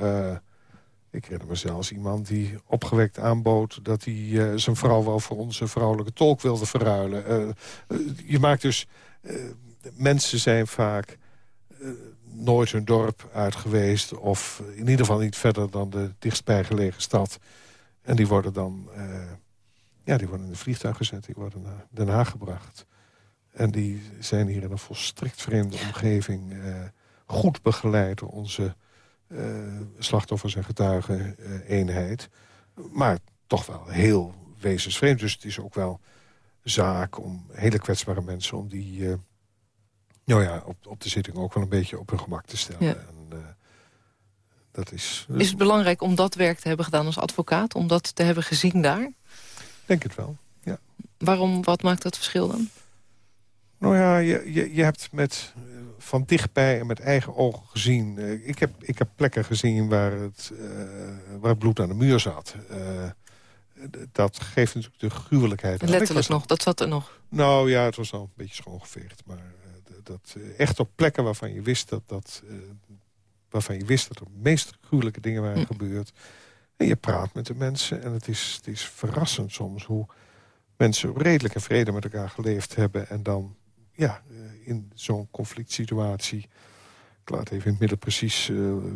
ik herinner me zelfs iemand die opgewekt aanbood... dat hij zijn vrouw wel voor onze vrouwelijke tolk wilde verruilen. je maakt dus mensen zijn vaak uh, nooit hun dorp uit geweest... of in ieder geval niet verder dan de dichtstbijgelegen stad. En die worden dan uh, ja, die worden in een vliegtuig gezet, die worden naar Den Haag gebracht. En die zijn hier in een volstrekt vreemde omgeving... goed begeleid door onze slachtoffers- en getuigen-eenheid. maar toch wel heel wezensvreemd. Dus het is ook wel zaak om hele kwetsbare mensen... om die uh, nou ja, op, op de zitting ook wel een beetje op hun gemak te stellen. Ja. En, uh, dat is, is het belangrijk om dat werk te hebben gedaan als advocaat? Om dat te hebben gezien daar? Denk het wel, ja. Waarom, wat maakt dat verschil dan? Nou ja, je, je, je hebt met, eh, van dichtbij en met eigen ogen gezien... eh, ik, heb, ik heb plekken gezien waar het, eh, waar het bloed aan de muur zat. Eh, dat geeft natuurlijk de gruwelijkheid. Letterlijk nog, dat zat er nog. Nou ja, het was al een beetje schoongeveegd. Maar eh, dat, eh, echt op plekken waarvan je wist dat, dat, eh, waarvan je wist dat er de meest gruwelijke dingen waren Hm. gebeurd. En je praat met de mensen en het is, het is verrassend soms hoe mensen redelijk in vrede met elkaar geleefd hebben. En dan ja, in zo'n conflict situatie... Ik laat even in het midden precies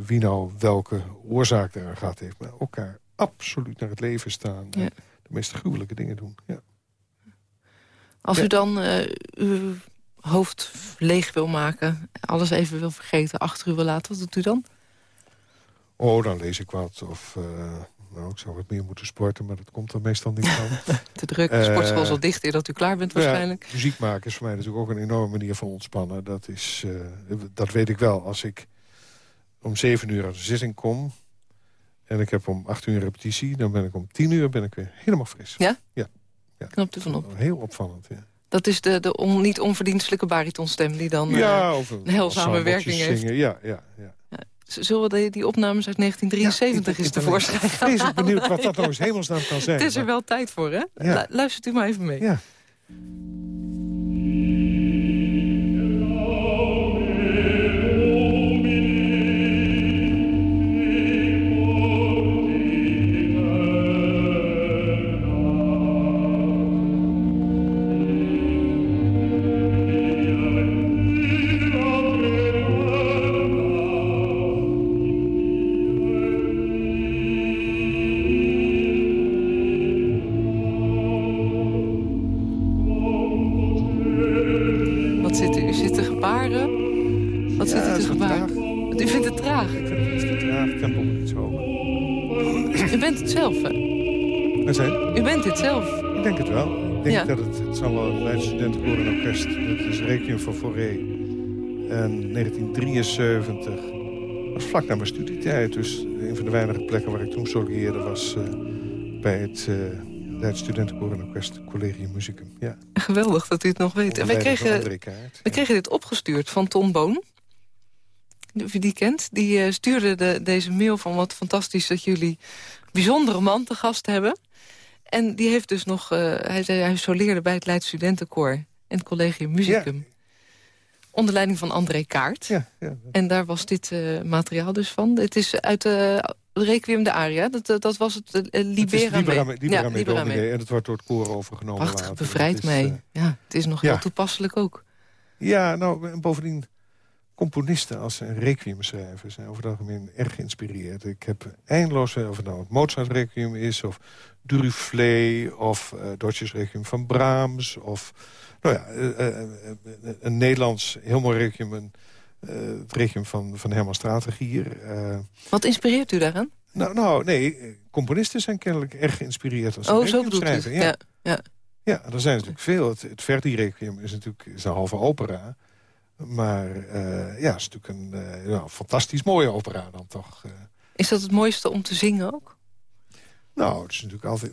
wie nou welke oorzaak eraan gehad heeft. Maar elkaar absoluut naar het leven staan. En Ja. de meest gruwelijke dingen doen. Ja. Als Ja. u dan eh, uw hoofd leeg wil maken... alles even wil vergeten, achter u wil laten, wat doet u dan? Oh, dan lees ik wat. Of, eh, nou, ik zou wat meer moeten sporten, maar dat komt er meestal niet van. Te druk, de Eh, sportschool is al dicht eer dat u klaar bent waarschijnlijk. Ja, muziek maken is voor mij natuurlijk ook een enorme manier van ontspannen. Dat, is, eh, dat weet ik wel. Als ik om zeven uur uit de zitting kom... en ik heb om acht uur repetitie... dan ben ik om tien uur ben ik weer helemaal fris. Ja? Ja. Knapt u van op. Heel opvallend, ja. Dat is de, de on- niet onverdienstelijke baritonstem die dan... eh, ja, of een heilzame ensembletje werking heeft. Ja, ja, ja. zullen we die, die opnames uit 1973 Ja, ik- eens ik ben tevoorschijn gaan Vreselijk halen? benieuwd wat dat nou eens hemelsnaam kan zijn. Het is er wel tijd voor, hè? Ja. Lu- Luistert u maar even mee. Ja. En 1973 was vlak na mijn studietijd. Dus een van de weinige plekken waar ik toen solieerde was eh, bij het uh, Leidse studentenkoor en orkest Collegium Musicum. Ja. Geweldig dat u het nog weet. En wij kregen, wij kregen dit opgestuurd van Ton Boon. Of u die kent. Die eh, stuurde de, deze mail van wat fantastisch dat jullie bijzondere man te gast hebben. En die heeft dus nog, eh, hij, hij soleerde bij het Leids Studentenkoor en het Collegium Musicum. Onder leiding van André Kaart. Ja, ja. En daar was dit uh, materiaal dus van. Het is uit de uh, Requiem de Aria. Dat, dat was het uh, Libera, het Libera, mee. Libera, ja, mee Libera mee. En het wordt door het koor overgenomen Prachtig, later. bevrijd uh, ja, het is nog heel toepasselijk ook. Ja, nou, en bovendien componisten als een requiem schrijven... zijn over het algemeen erg geïnspireerd. Ik heb eindeloos, of het nou het Mozart-requiem is... of Duruflé, of uh, requiem van Brahms... of nou ja, uh, uh, een Nederlands heel mooi requiem... Een, het requiem van, van Herman Strategier. Wat inspireert u daaraan? Nou, nou, nee, componisten zijn kennelijk erg geïnspireerd als oh, zo schrijven. Ja. Ja, ja. ja, er zijn natuurlijk veel. Het, het Verdi-requiem is natuurlijk is een halve opera... Maar uh, ja, het is natuurlijk een uh, fantastisch mooie opera dan toch. Uh. Is dat het mooiste om te zingen ook? Nou, het is natuurlijk altijd...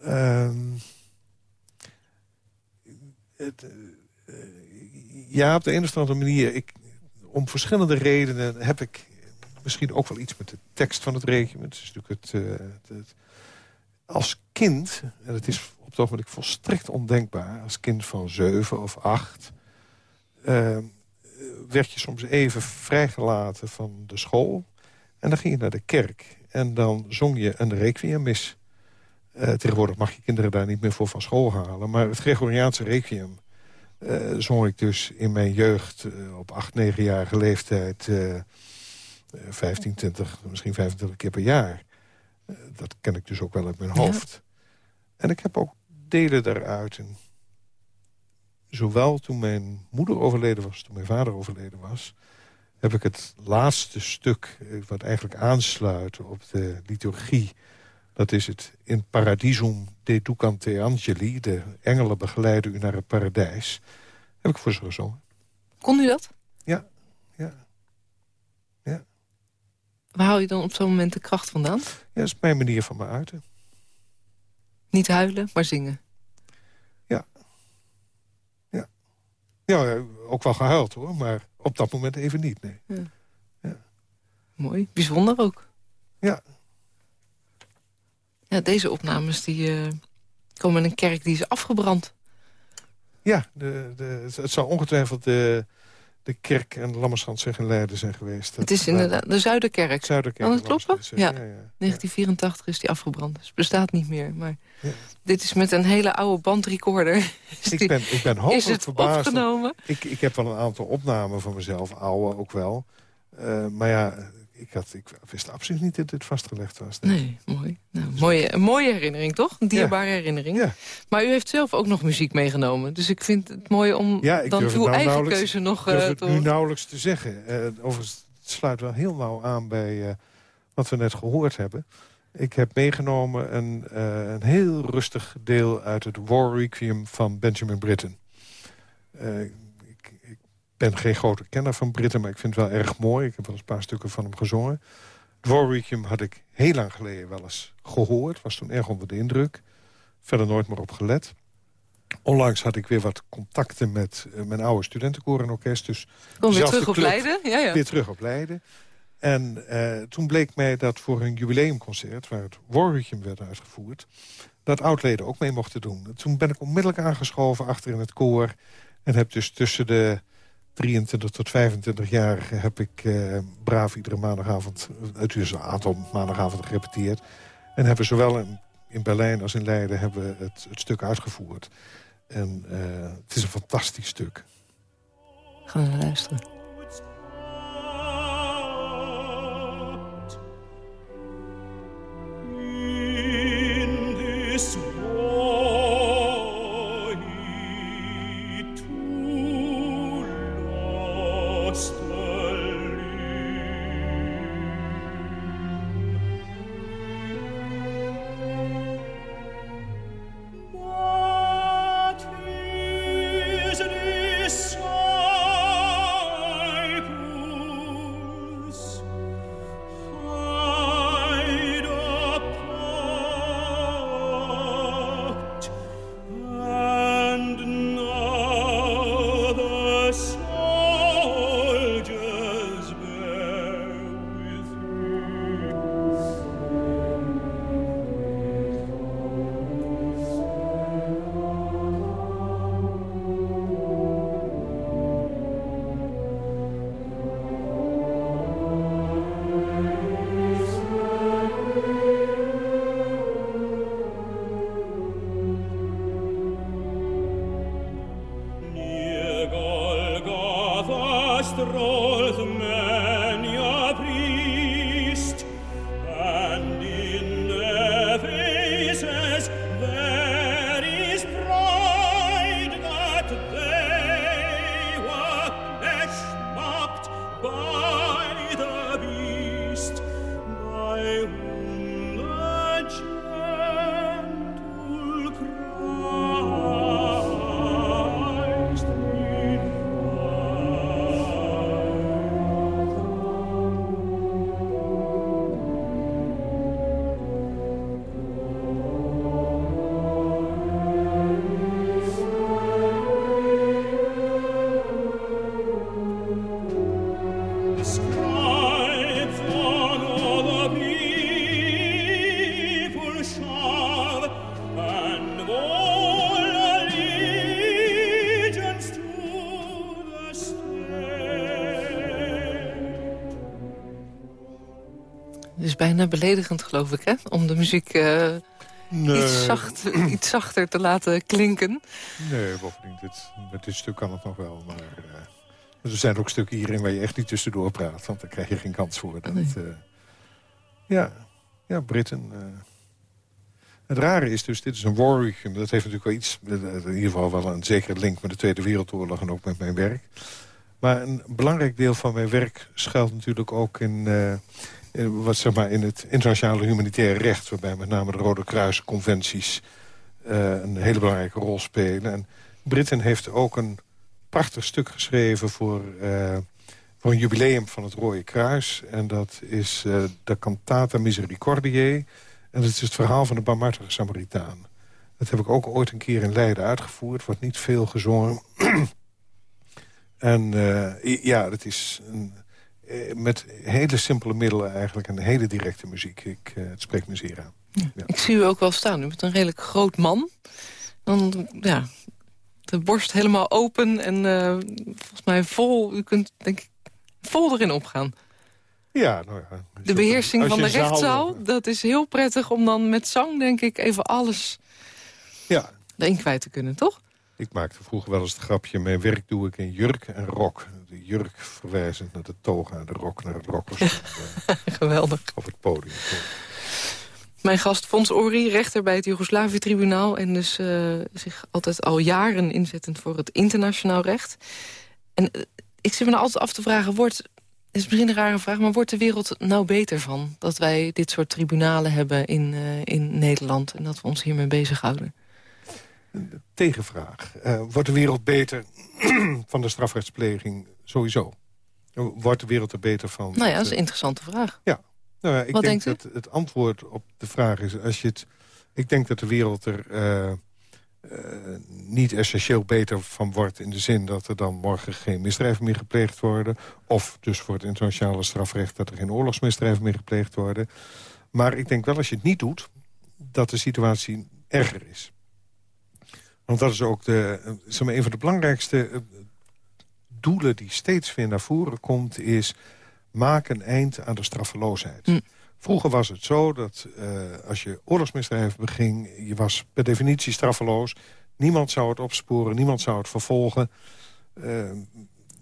Uh, het, ja, op de een of andere manier... Ik, om verschillende redenen heb ik misschien ook wel iets met de tekst van het requiem. Het is natuurlijk het, het, het als kind, en het is op het ogenblik volstrekt ondenkbaar... als kind van zeven of acht... Uh, werd je soms even vrijgelaten van de school. En dan ging je naar de kerk. En dan zong je een requiemmis. Uh, tegenwoordig mag je kinderen daar niet meer voor van school halen. Maar het Gregoriaanse requiem uh, zong ik dus in mijn jeugd... op acht, negenjarige leeftijd... 15, 20, misschien 25 keer per jaar. dat ken ik dus ook wel uit mijn hoofd. Ja. En ik heb ook delen daaruit... En zowel toen mijn moeder overleden was, toen mijn vader overleden was... heb ik het laatste stuk, wat eigenlijk aansluit op de liturgie... dat is het In Paradisum Deducante Angeli... de engelen begeleiden u naar het paradijs... heb ik voor ze gezongen. Kon u dat? Ja, ja. ja. Waar haal je dan op zo'n moment de kracht vandaan? Ja, dat is mijn manier van me uiten. Niet huilen, maar zingen? Ja, ook wel gehuild hoor, maar op dat moment even niet, nee. Ja. ja. Mooi, bijzonder ook. Ja. Ja, deze opnames die uh, komen in een kerk die is afgebrand. Ja, de, de, het zou ongetwijfeld de, de kerk en Lammerschand zich in Leiden zijn geweest. Het is inderdaad de Zuiderkerk. Zuiderkerk. Kan het kloppen? Ja. Ja, ja. 1984 is die afgebrand. Dus het bestaat niet meer. Maar dit is met een hele oude bandrecorder. ik ben, ik ben verbaasd. Opgenomen? Ik, ik heb wel een aantal opnamen van mezelf, oude ook wel. Uh, maar ja, ik, had, ik wist absoluut niet dat dit vastgelegd was. Nee, mooi. Nou, mooie, een mooie herinnering, toch? Een dierbare herinnering. Ja. Maar u heeft zelf ook nog muziek meegenomen. Dus ik vind het mooi om ja, dan uw nou eigen keuze nog... Ik durf het nu nauwelijks te zeggen. Uh, overigens, het sluit wel heel nauw aan bij uh, wat we net gehoord hebben. Ik heb meegenomen een, uh, een heel rustig deel uit het War Requiem van Benjamin Britten ben geen grote kenner van Britten, maar ik vind het wel erg mooi. Ik heb wel eens een paar stukken van hem gezongen. Het had ik heel lang geleden wel eens gehoord. Was toen erg onder de indruk. Verder nooit meer op gelet. Onlangs had ik weer wat contacten met uh, mijn oude studentenkoor en orkest. Dus Kom weer terug op Leiden? Ja, ja. Weer terug op Leiden. En uh, toen bleek mij dat voor een jubileumconcert... waar het Warwickje werd uitgevoerd... dat oudleden ook mee mochten doen. Toen ben ik onmiddellijk aangeschoven achter in het koor... en heb dus tussen de 23 tot 25 jaar heb ik eh, braaf iedere maandagavond... het is een aantal maandagavonden gerepeteerd. En hebben zowel in, in Berlijn als in Leiden hebben we het, stuk uitgevoerd. En uh, het is een fantastisch stuk. Gaan we luisteren. Bijna beledigend, geloof ik, hè? Om de muziek uh, iets, zacht, iets zachter te laten klinken. Nee, bovendien, dit, met dit stuk kan het nog wel. Maar uh, er zijn ook stukken hierin waar je echt niet tussendoor praat. Want daar krijg je geen kans voor. Dat, nee. uh, ja, ja, Britten... Het rare is dus, dit is een Warwick. Dat heeft natuurlijk wel iets, in ieder geval wel een zekere link met de Tweede Wereldoorlog en ook met mijn werk. Maar een belangrijk deel van mijn werk schuilt natuurlijk ook in, uh, wat, zeg maar, in het internationale humanitaire recht... waarbij met name de Rode Kruisconventies uh, een hele belangrijke rol spelen. En Britten heeft ook een prachtig stuk geschreven voor, uh, voor een jubileum van het Rode Kruis. En dat is de Cantata Misericordiae. En dat is het verhaal van de barmhartige Samaritaan. Dat heb ik ook ooit een keer in Leiden uitgevoerd. Wordt niet veel gezongen. En ja, het is een, met hele simpele middelen eigenlijk een hele directe muziek. Ik, het spreekt me zeer aan. Ja. Ik zie u ook wel staan. U bent een redelijk groot man. Dan, ja, de borst helemaal open en volgens mij vol. U kunt denk ik vol erin opgaan. Ja, nou ja. De beheersing van de rechtszaal, dat is heel prettig om dan met zang, denk ik, even alles ja. erin kwijt te kunnen, toch? Ik maakte vroeger wel eens het grapje, mijn werk doe ik in jurk en rok. De jurk verwijzend naar de toga en de rok naar het rokkers. Geweldig. Op het podium. Mijn gast Fons Ori, rechter bij het Joegoslavië-tribunaal... en dus uh, zich altijd al jaren inzettend voor het internationaal recht. En uh, ik zit me nou altijd af te vragen, wordt is misschien een rare vraag, maar wordt de wereld nou beter van... dat wij dit soort tribunalen hebben in, uh, in Nederland... en dat we ons hiermee bezighouden? Tegenvraag. Uh, wordt de wereld beter van de strafrechtspleging sowieso? Wordt de wereld er beter van? Nou ja, dat is een interessante vraag. Ja. Nou ja ik Wat denk dat het antwoord op de vraag is... Als je het, ik denk dat de wereld er... Uh, uh, niet essentieel beter van wordt... in de zin dat er dan morgen geen misdrijven meer gepleegd worden... of dus voor het internationale strafrecht... dat er geen oorlogsmisdrijven meer gepleegd worden. Maar ik denk wel als je het niet doet... dat de situatie erger is. Want dat is ook de, eh, zeg maar, een van de belangrijkste eh, doelen... die steeds weer naar voren komt, is... maak een eind aan de straffeloosheid. Mm. Vroeger was het zo dat uh, als je oorlogsmisdrijven beging... je was per definitie straffeloos. Niemand zou het opsporen, niemand zou het vervolgen. Uh,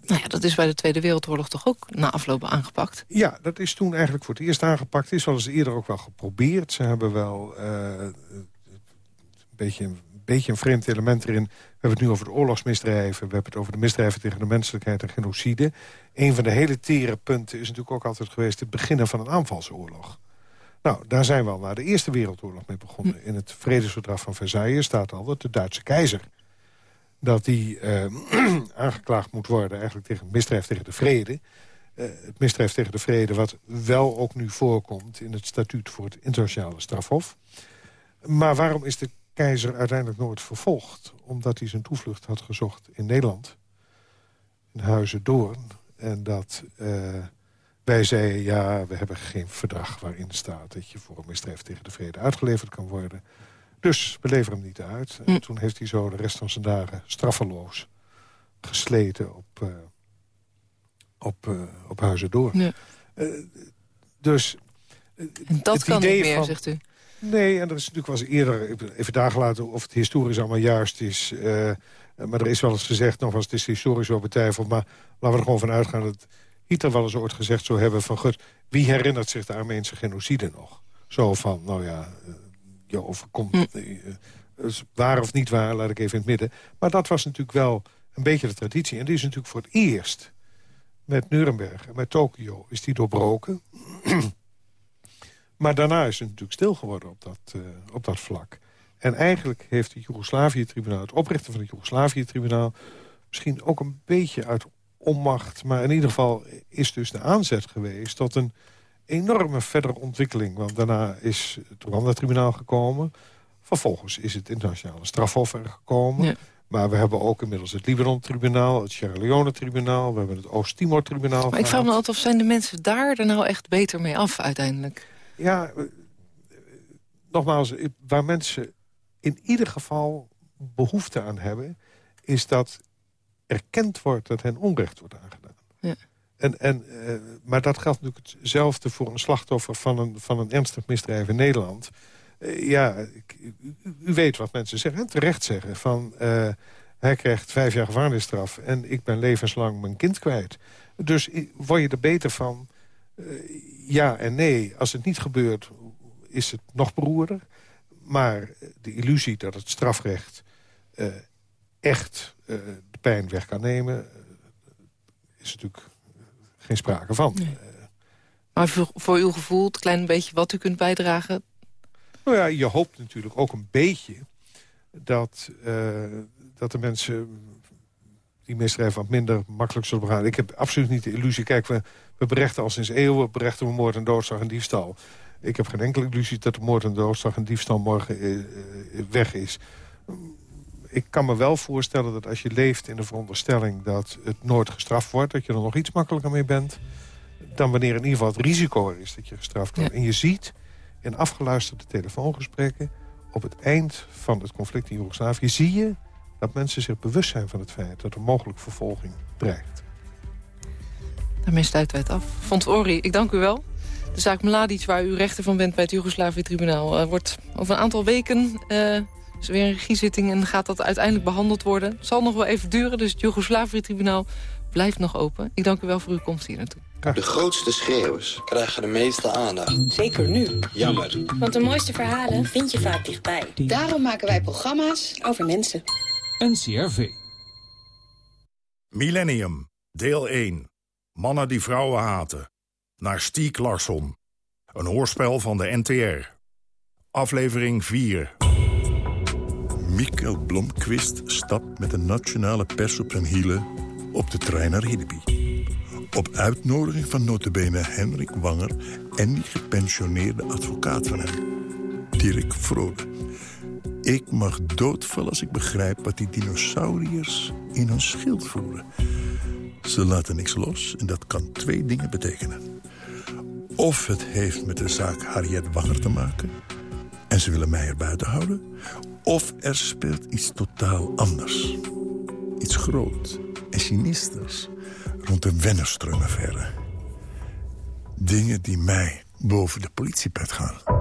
nou ja, dat is bij de Tweede Wereldoorlog toch ook na afloop aangepakt? Ja, dat is toen eigenlijk voor het eerst aangepakt. Is wel eens eerder ook wel geprobeerd. Ze hebben wel uh, een beetje beetje een vreemd element erin. We hebben het nu over de oorlogsmisdrijven. We hebben het over de misdrijven tegen de menselijkheid en genocide. Een van de hele tere punten is natuurlijk ook altijd geweest... het beginnen van een aanvalsoorlog. Nou, daar zijn we al na de Eerste Wereldoorlog mee begonnen. Hm. In het vredesverdrag van Versailles staat al dat de Duitse keizer... dat die eh, aangeklaagd moet worden eigenlijk tegen misdrijf tegen de vrede... Uh, het misdrijf tegen de vrede, wat wel ook nu voorkomt... in het statuut voor het internationale strafhof. Maar waarom is de keizer uiteindelijk nooit vervolgd. Omdat hij zijn toevlucht had gezocht in Nederland. In Huizen Doorn. En dat uh, wij zeiden, ja, we hebben geen verdrag waarin staat... dat je voor een misdrijf tegen de vrede uitgeleverd kan worden. Dus we leveren hem niet uit. En hm. toen heeft hij zo de rest van zijn dagen straffeloos gesleten op, uh, op, uh, op Huizen Doorn. Ja. dus... En dat kan niet meer, van, zegt u? Nee, en dat is natuurlijk wel eens eerder, even daar gelaten of het historisch allemaal juist is. Uh, maar er is wel eens gezegd, nog het is historisch wel betwijfeld... maar laten we er gewoon van uitgaan dat Hitler wel eens ooit gezegd zou hebben... van, goed, wie herinnert zich de Armeense genocide nog? Zo van, nou ja, uh, je overkomt... Hm. Uh, waar of niet waar, laat ik even in het midden. Maar dat was natuurlijk wel een beetje de traditie. En die is natuurlijk voor het eerst met Nuremberg en met Tokio is die doorbroken... Maar daarna is het natuurlijk stil geworden op dat, uh, op dat vlak. En eigenlijk heeft het Joegoslavië-tribunaal, het oprichten van het Joegoslavië-tribunaal... misschien ook een beetje uit onmacht... maar in ieder geval is dus de aanzet geweest tot een enorme verdere ontwikkeling. Want daarna is het Rwanda-tribunaal gekomen. Vervolgens is het internationale strafhof er gekomen. Maar we hebben ook inmiddels het Libanon-tribunaal, het Sierra Leone-tribunaal... we hebben het Oost-Timor-tribunaal Maar ik vraag me altijd of zijn de mensen daar er nou echt beter mee af uiteindelijk? Ja, eh, nogmaals, waar mensen in ieder geval behoefte aan hebben... is dat erkend wordt dat hen onrecht wordt aangedaan. Ja. En, en, uh, maar dat geldt natuurlijk hetzelfde voor een slachtoffer van een, van een ernstig misdrijf in Nederland. Uh, ja, ik, u, u, weet wat mensen zeggen, en terecht zeggen. Van, uh, hij krijgt vijf jaar gevangenisstraf en ik ben levenslang mijn kind kwijt. Dus word je er beter van ja en nee. Als het niet gebeurt, is het nog beroerder. Maar de illusie dat het strafrecht uh, echt uh, de pijn weg kan nemen... Is natuurlijk geen sprake van. Nee. maar voor, voor uw gevoel, het klein beetje wat u kunt bijdragen... Nou ja, je hoopt natuurlijk ook een beetje... dat, dat de mensen die misdrijven wat minder makkelijk zullen begaan. Ik heb absoluut niet de illusie... Kijk, we, we berechten al sinds eeuwen berechten we moord en doodslag en diefstal. Ik heb geen enkele illusie dat de moord en doodslag en diefstal morgen eh, eh weg is. ik kan me wel voorstellen dat als je leeft in de veronderstelling... dat het nooit gestraft wordt, dat je er nog iets makkelijker mee bent... dan wanneer in ieder geval het risico er is dat je gestraft wordt. En je ziet in afgeluisterde telefoongesprekken... op het eind van het conflict in Joegoslavië zie je dat mensen zich bewust zijn van het feit... dat er mogelijk vervolging dreigt. Daarmee sluit wij het af. Fons Ori, ik dank u wel. De zaak Mladic, waar u rechter van bent bij het Joegoslavië-tribunaal... Uh, wordt over een aantal weken uh, is weer een regiezitting... en gaat dat uiteindelijk behandeld worden. Het zal nog wel even duren, dus het Joegoslavië-tribunaal blijft nog open. Ik dank u wel voor uw komst hier naartoe. De grootste schreeuwers krijgen de meeste aandacht. Zeker nu. Jammer. Want de mooiste verhalen vind je vaak dichtbij. Daarom maken wij programma's over mensen. NCRV. Millennium, deel 1. Mannen die vrouwen haten. Naar Stiek Larsson. Een hoorspel van de NTR. Aflevering 4. Mikkel Blomqvist stapt met de nationale pers op zijn hielen... op de trein naar Hiddeby. Op uitnodiging van notabene Henrik Wanger... en die gepensioneerde advocaat van hem, Dirk Vrode. Ik mag doodvallen als ik begrijp wat die dinosauriërs in hun schild voeren. Ze laten niks los en dat kan twee dingen betekenen. Of het heeft met de zaak Harriet Wanger te maken... en ze willen mij er buiten houden... of er speelt iets totaal anders. Iets groot en sinisters rond de Wennerström-affaire. Dingen die mij boven de politiepet gaan.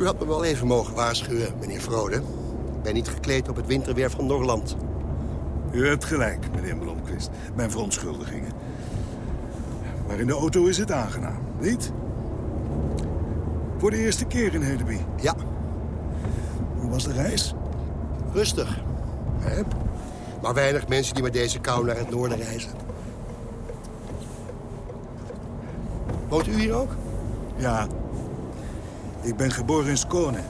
U had me wel even mogen waarschuwen, meneer Vrode. Ik ben niet gekleed op het winterweer van Noorland. U hebt gelijk, meneer Blomqvist. Mijn verontschuldigingen. Maar in de auto is het aangenaam, niet? Voor de eerste keer in Hedeby? Ja. Hoe was de reis? Rustig. Hè? Maar weinig mensen die met deze kou naar het noorden reizen. Woont u hier ook? Ja. Ik ben geboren in Skåne.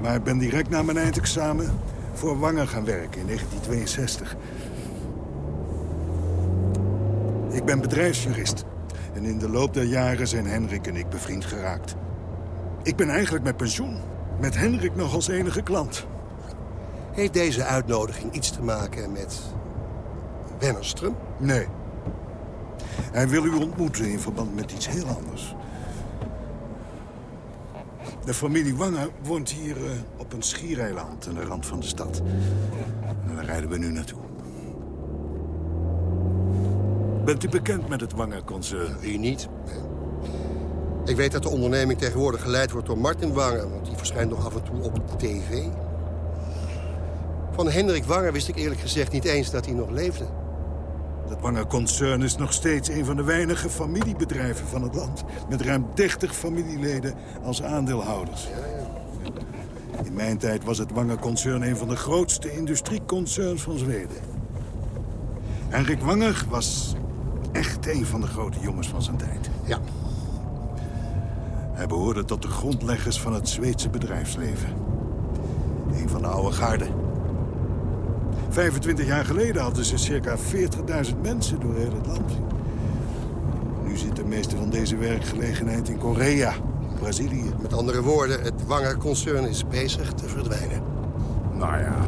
Maar ben direct na mijn eindexamen voor Wanger gaan werken in 1962. Ik ben bedrijfsjurist. En in de loop der jaren zijn Henrik en ik bevriend geraakt. Ik ben eigenlijk met pensioen. Met Henrik nog als enige klant. Heeft deze uitnodiging iets te maken met Wennerström? Nee. Hij wil u ontmoeten in verband met iets heel anders. De familie Wanger woont hier uh, op een schiereiland aan de rand van de stad. En daar rijden we nu naartoe. Bent u bekend met het Wanger-concern? Wie niet? Ik weet dat de onderneming tegenwoordig geleid wordt door Martin Wanger... want die verschijnt nog af en toe op de tv. Van Hendrik Wanger wist ik eerlijk gezegd niet eens dat hij nog leefde. Het Wanger-concern is nog steeds een van de weinige familiebedrijven van het land. Met ruim 30 familieleden als aandeelhouders. In mijn tijd was het Wanger-concern een van de grootste industrieconcerns van Zweden. Henrik Wanger was echt een van de grote jongens van zijn tijd. Ja. Hij behoorde tot de grondleggers van het Zweedse bedrijfsleven. Een van de oude garden. 25 jaar geleden hadden ze circa 40.000 mensen door heel het land. Nu zit de meeste van deze werkgelegenheid in Korea, Brazilië. Met andere woorden, het Wanger-concern is bezig te verdwijnen. Nou ja.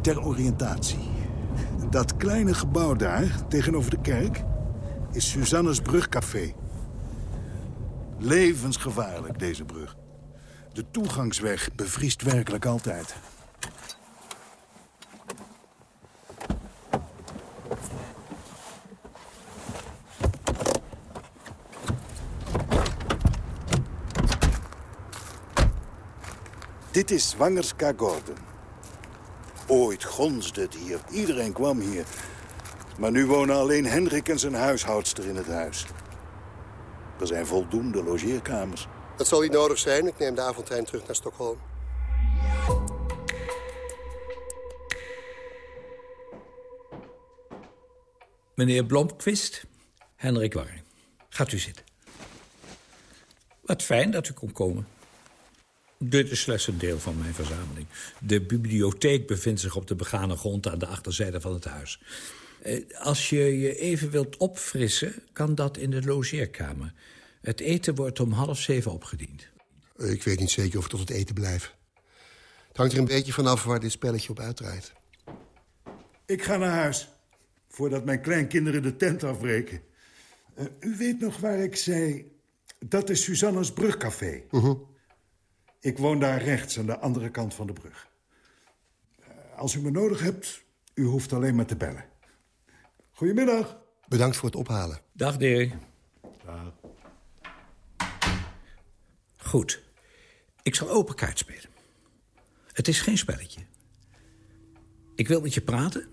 Ter oriëntatie. Dat kleine gebouw daar, tegenover de kerk, is Suzanne's Brugcafé. Levensgevaarlijk, deze brug. De toegangsweg bevriest werkelijk altijd. Dit is Wangerska Gordon. Ooit gonsde het hier. Iedereen kwam hier. Maar nu wonen alleen Hendrik en zijn huishoudster in het huis. Er zijn voldoende logeerkamers. Dat zal niet nodig zijn. Ik neem de avondtrein terug naar Stockholm. Meneer Blomqvist, Hendrik Warren. Gaat u zitten. Wat fijn dat u kon komen. Dit is slechts een deel van mijn verzameling. De bibliotheek bevindt zich op de begane grond aan de achterzijde van het huis. Eh, als je je even wilt opfrissen, kan dat in de logeerkamer. Het eten wordt om half zeven opgediend. Ik weet niet zeker of ik tot het eten blijf. Het hangt er een beetje vanaf waar dit spelletje op uitdraait. Ik ga naar huis, voordat mijn kleinkinderen de tent afbreken. Uh, u weet nog waar ik zei... dat is Susanne's Brugcafé. Uh Ik woon daar rechts, aan de andere kant van de brug. Uh, als u me nodig hebt, u hoeft alleen maar te bellen. Goedemiddag. Bedankt voor het ophalen. Dag, Dirk. Dag. Goed. Ik zal open kaart spelen. Het is geen spelletje. Ik wil met je praten.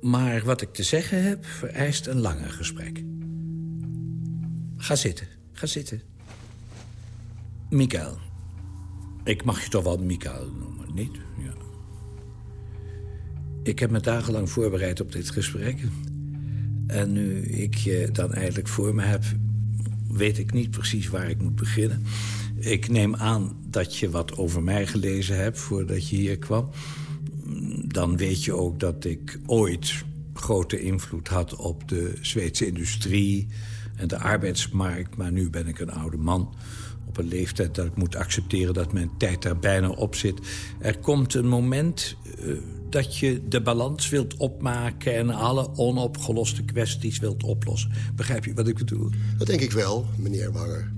Maar wat ik te zeggen heb, vereist een langer gesprek. Ga zitten, ga zitten. Mikael. Ik mag je toch wel Mikael noemen, niet? Ja. Ik heb me dagenlang voorbereid op dit gesprek. En nu ik je dan eindelijk voor me heb... weet ik niet precies waar ik moet beginnen. Ik neem aan dat je wat over mij gelezen hebt voordat je hier kwam. Dan weet je ook dat ik ooit grote invloed had op de Zweedse industrie en de arbeidsmarkt. Maar nu ben ik een oude man op een leeftijd dat ik moet accepteren dat mijn tijd daar bijna op zit. Er komt een moment uh, dat je de balans wilt opmaken... en alle onopgeloste kwesties wilt oplossen. Begrijp je wat ik bedoel? Dat denk ik wel, meneer Wanger.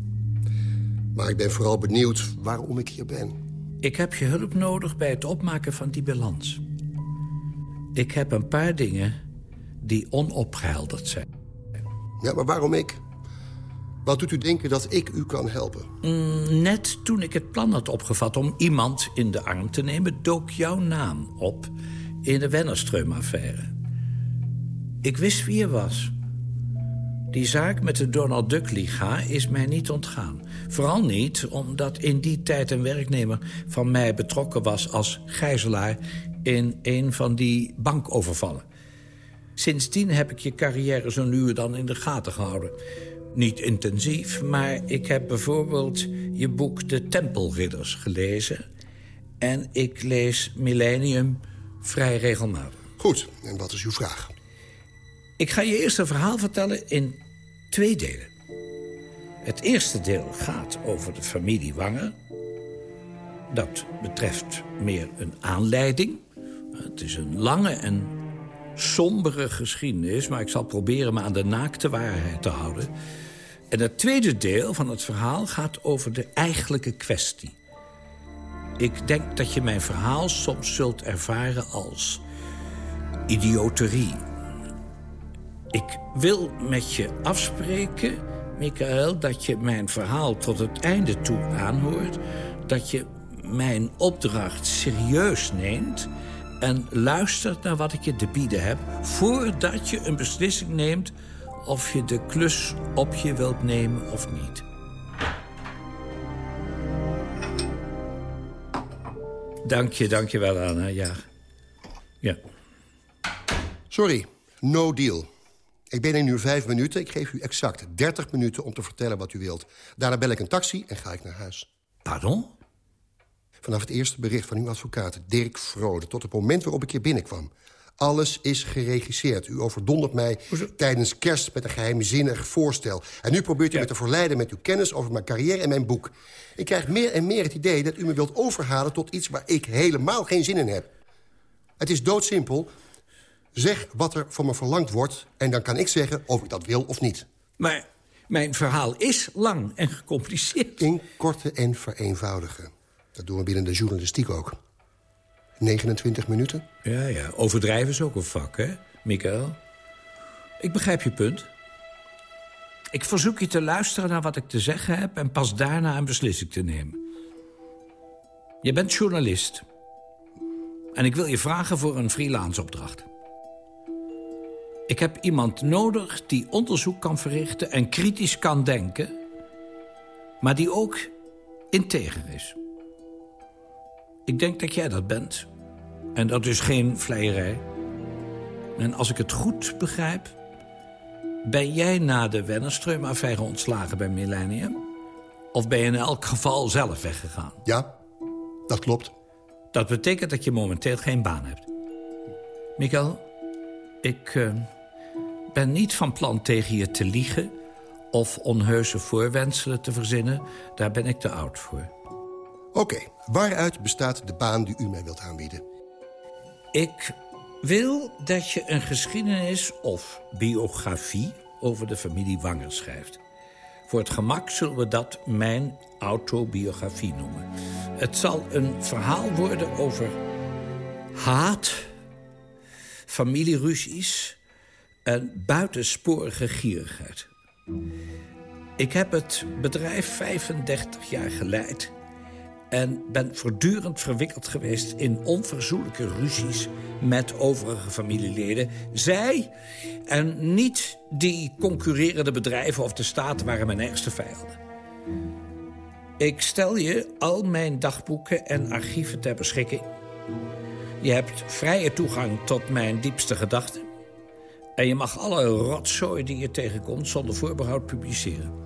Maar ik ben vooral benieuwd waarom ik hier ben. Ik heb je hulp nodig bij het opmaken van die balans. Ik heb een paar dingen die onopgehelderd zijn. Ja, maar waarom ik? Wat doet u denken dat ik u kan helpen? Mm, net toen ik het plan had opgevat om iemand in de arm te nemen... dook jouw naam op in de Wennerstreum-affaire. Ik wist wie je was. Die zaak met de Donald Duck-liga is mij niet ontgaan. Vooral niet omdat in die tijd een werknemer van mij betrokken was... als gijzelaar in een van die bankovervallen. Sindsdien heb ik je carrière zo nu en dan in de gaten gehouden. Niet intensief, maar ik heb bijvoorbeeld je boek De Tempelridders gelezen. En ik lees Millennium vrij regelmatig. Goed, en wat is uw vraag? Ik ga je eerst een verhaal vertellen in twee delen. Het eerste deel gaat over de familie Wanger. Dat betreft meer een aanleiding. Het is een lange en sombere geschiedenis... maar ik zal proberen me aan de naakte waarheid te houden. En het tweede deel van het verhaal gaat over de eigenlijke kwestie. Ik denk dat je mijn verhaal soms zult ervaren als idioterie. Ik wil met je afspreken, Michael, dat je mijn verhaal tot het einde toe aanhoort... dat je mijn opdracht serieus neemt en luistert naar wat ik je te bieden heb... voordat je een beslissing neemt of je de klus op je wilt nemen of niet. Dank je, dank je wel, Anna. Ja. Ja. Sorry, no deal. Ik ben in nu vijf minuten. Ik geef u exact 30 minuten om te vertellen wat u wilt. Daarna bel ik een taxi en ga ik naar huis. Pardon? Vanaf het eerste bericht van uw advocaat, Dirk Vrode... tot het moment waarop ik hier binnenkwam. Alles is geregisseerd. U overdondert mij tijdens kerst met een geheimzinnig voorstel. En nu probeert u ja. me te verleiden met uw kennis over mijn carrière en mijn boek. Ik krijg meer en meer het idee dat u me wilt overhalen... tot iets waar ik helemaal geen zin in heb. Het is doodsimpel. Zeg wat er van me verlangd wordt... en dan kan ik zeggen of ik dat wil of niet. Maar mijn verhaal is lang en gecompliceerd. Inkorten en vereenvoudigen. Dat doen we binnen de journalistiek ook. 29 minuten? Ja, ja. Overdrijven is ook een vak, hè, Michael? Ik begrijp je punt. Ik verzoek je te luisteren naar wat ik te zeggen heb... en pas daarna een beslissing te nemen. Je bent journalist. En ik wil je vragen voor een freelance opdracht. Ik heb iemand nodig die onderzoek kan verrichten... en kritisch kan denken... maar die ook integer is. Ik denk dat jij dat bent. En dat is geen vleierij. En als ik het goed begrijp... ben jij na de Wennerstreum-affaire ontslagen bij Millennium? Of ben je in elk geval zelf weggegaan? Ja, dat klopt. Dat betekent dat je momenteel geen baan hebt. Mikael, ik uh, ben niet van plan tegen je te liegen... of onheuse voorwenselen te verzinnen. Daar ben ik te oud voor. Oké, waaruit bestaat de baan die u mij wilt aanbieden? Ik wil dat je een geschiedenis of biografie over de familie Wanger schrijft. Voor het gemak zullen we dat mijn autobiografie noemen. Het zal een verhaal worden over haat, familieruzies en buitensporige gierigheid. Ik heb het bedrijf 35 jaar geleid en ben voortdurend verwikkeld geweest in onverzoenlijke ruzies met overige familieleden. Zij en niet die concurrerende bedrijven of de staat waren mijn ergste vijanden. Ik stel je al mijn dagboeken en archieven ter beschikking. Je hebt vrije toegang tot mijn diepste gedachten. En je mag alle rotzooi die je tegenkomt zonder voorbehoud publiceren.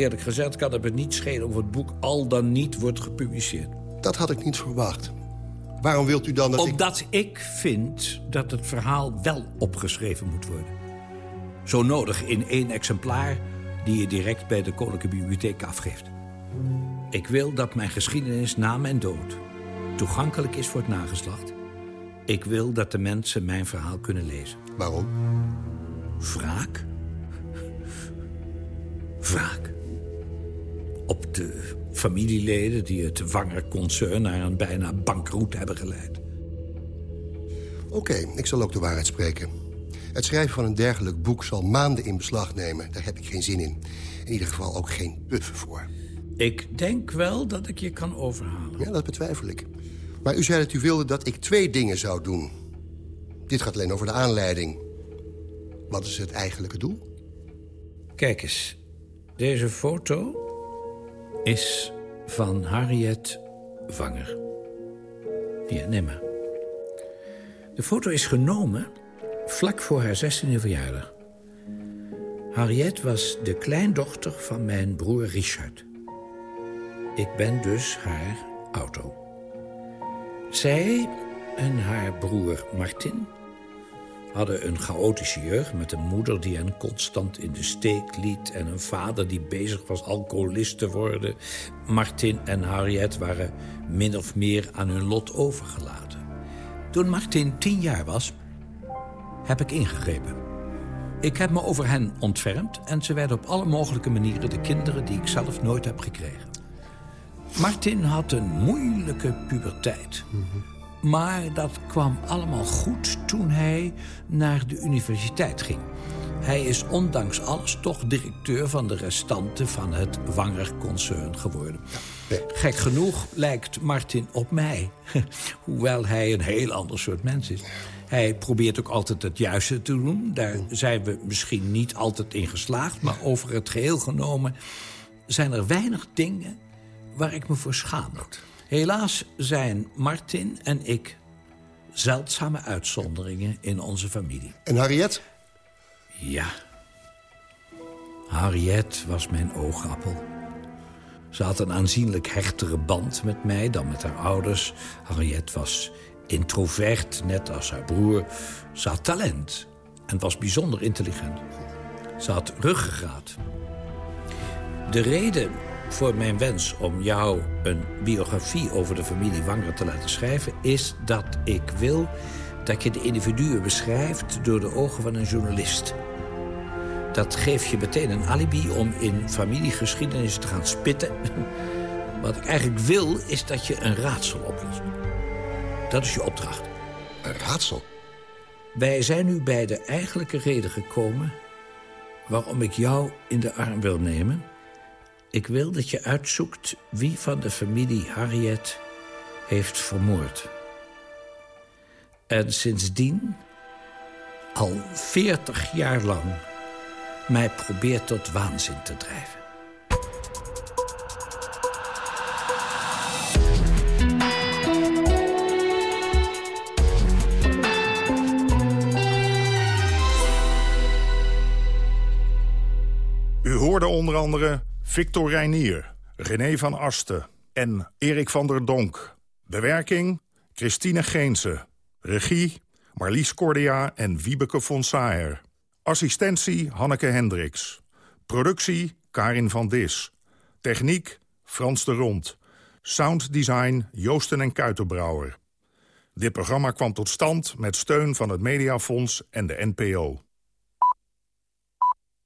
Eerlijk gezegd kan het me niet schelen of het boek al dan niet wordt gepubliceerd. Dat had ik niet verwacht. Waarom wilt u dan dat Omdat ik... ik vind dat het verhaal wel opgeschreven moet worden. Zo nodig in één exemplaar die je direct bij de Koninklijke Bibliotheek afgeeft. Ik wil dat mijn geschiedenis na mijn dood toegankelijk is voor het nageslacht. Ik wil dat de mensen mijn verhaal kunnen lezen. Waarom? Wraak? Wraak op de familieleden... die het Wanger-concern naar een bijna bankroet hebben geleid. Oké, ik zal ook de waarheid spreken. Het schrijven van een dergelijk boek zal maanden in beslag nemen. Daar heb ik geen zin in. In ieder geval ook geen buffen voor. Ik denk wel dat ik je kan overhalen. Ja, dat betwijfel ik. Maar u zei dat u wilde dat ik twee dingen zou doen. Dit gaat alleen over de aanleiding. Wat is het eigenlijke doel? Kijk eens. Deze foto is van Harriet Vanger. Hier, neem maar. De foto is genomen vlak voor haar 16e verjaardag. Harriet was de kleindochter van mijn broer Richard. Ik ben dus haar auto. Zij en haar broer Martin hadden een chaotische jeugd met een moeder die hen constant in de steek liet... en een vader die bezig was alcoholist te worden. Martin en Harriet waren min of meer aan hun lot overgelaten. Toen Martin tien jaar was, heb ik ingegrepen. Ik heb me over hen ontfermd en ze werden op alle mogelijke manieren de kinderen die ik zelf nooit heb gekregen. Martin had een moeilijke puberteit. Maar dat kwam allemaal goed toen hij naar de universiteit ging. Hij is ondanks alles toch directeur van de restanten van het Wanger-concern geworden. Gek genoeg lijkt Martin op mij. Hoewel hij een heel ander soort mens is. Hij probeert ook altijd het juiste te doen. Daar zijn we misschien niet altijd in geslaagd. Maar over het geheel genomen zijn er weinig dingen waar ik me voor schaam. Helaas zijn Martin en ik zeldzame uitzonderingen in onze familie. En Harriet? Ja. Harriet was mijn oogappel. Ze had een aanzienlijk hechtere band met mij dan met haar ouders. Harriet was introvert, net als haar broer. Ze had talent en was bijzonder intelligent. Ze had ruggengraat. De reden voor mijn wens om jou een biografie over de familie Wanger te laten schrijven... is dat ik wil dat je de individuen beschrijft door de ogen van een journalist. Dat geeft je meteen een alibi om in familiegeschiedenis te gaan spitten. Wat ik eigenlijk wil, is dat je een raadsel oplost. Dat is je opdracht. Een raadsel? Wij zijn nu bij de eigenlijke reden gekomen... waarom ik jou in de arm wil nemen... Ik wil dat je uitzoekt wie van de familie Harriet heeft vermoord. En sindsdien, al veertig jaar lang, mij probeert tot waanzin te drijven. U hoorde onder andere Victor Reinier, René van Asten en Erik van der Donk. Bewerking Christine Geense. Regie Marlies Cordia en Wiebeke von Saer. Assistentie Hanneke Hendricks. Productie Karin van Dis. Techniek Frans de Rond. Sounddesign Joosten en Kuitenbrouwer. Dit programma kwam tot stand met steun van het Mediafonds en de NPO.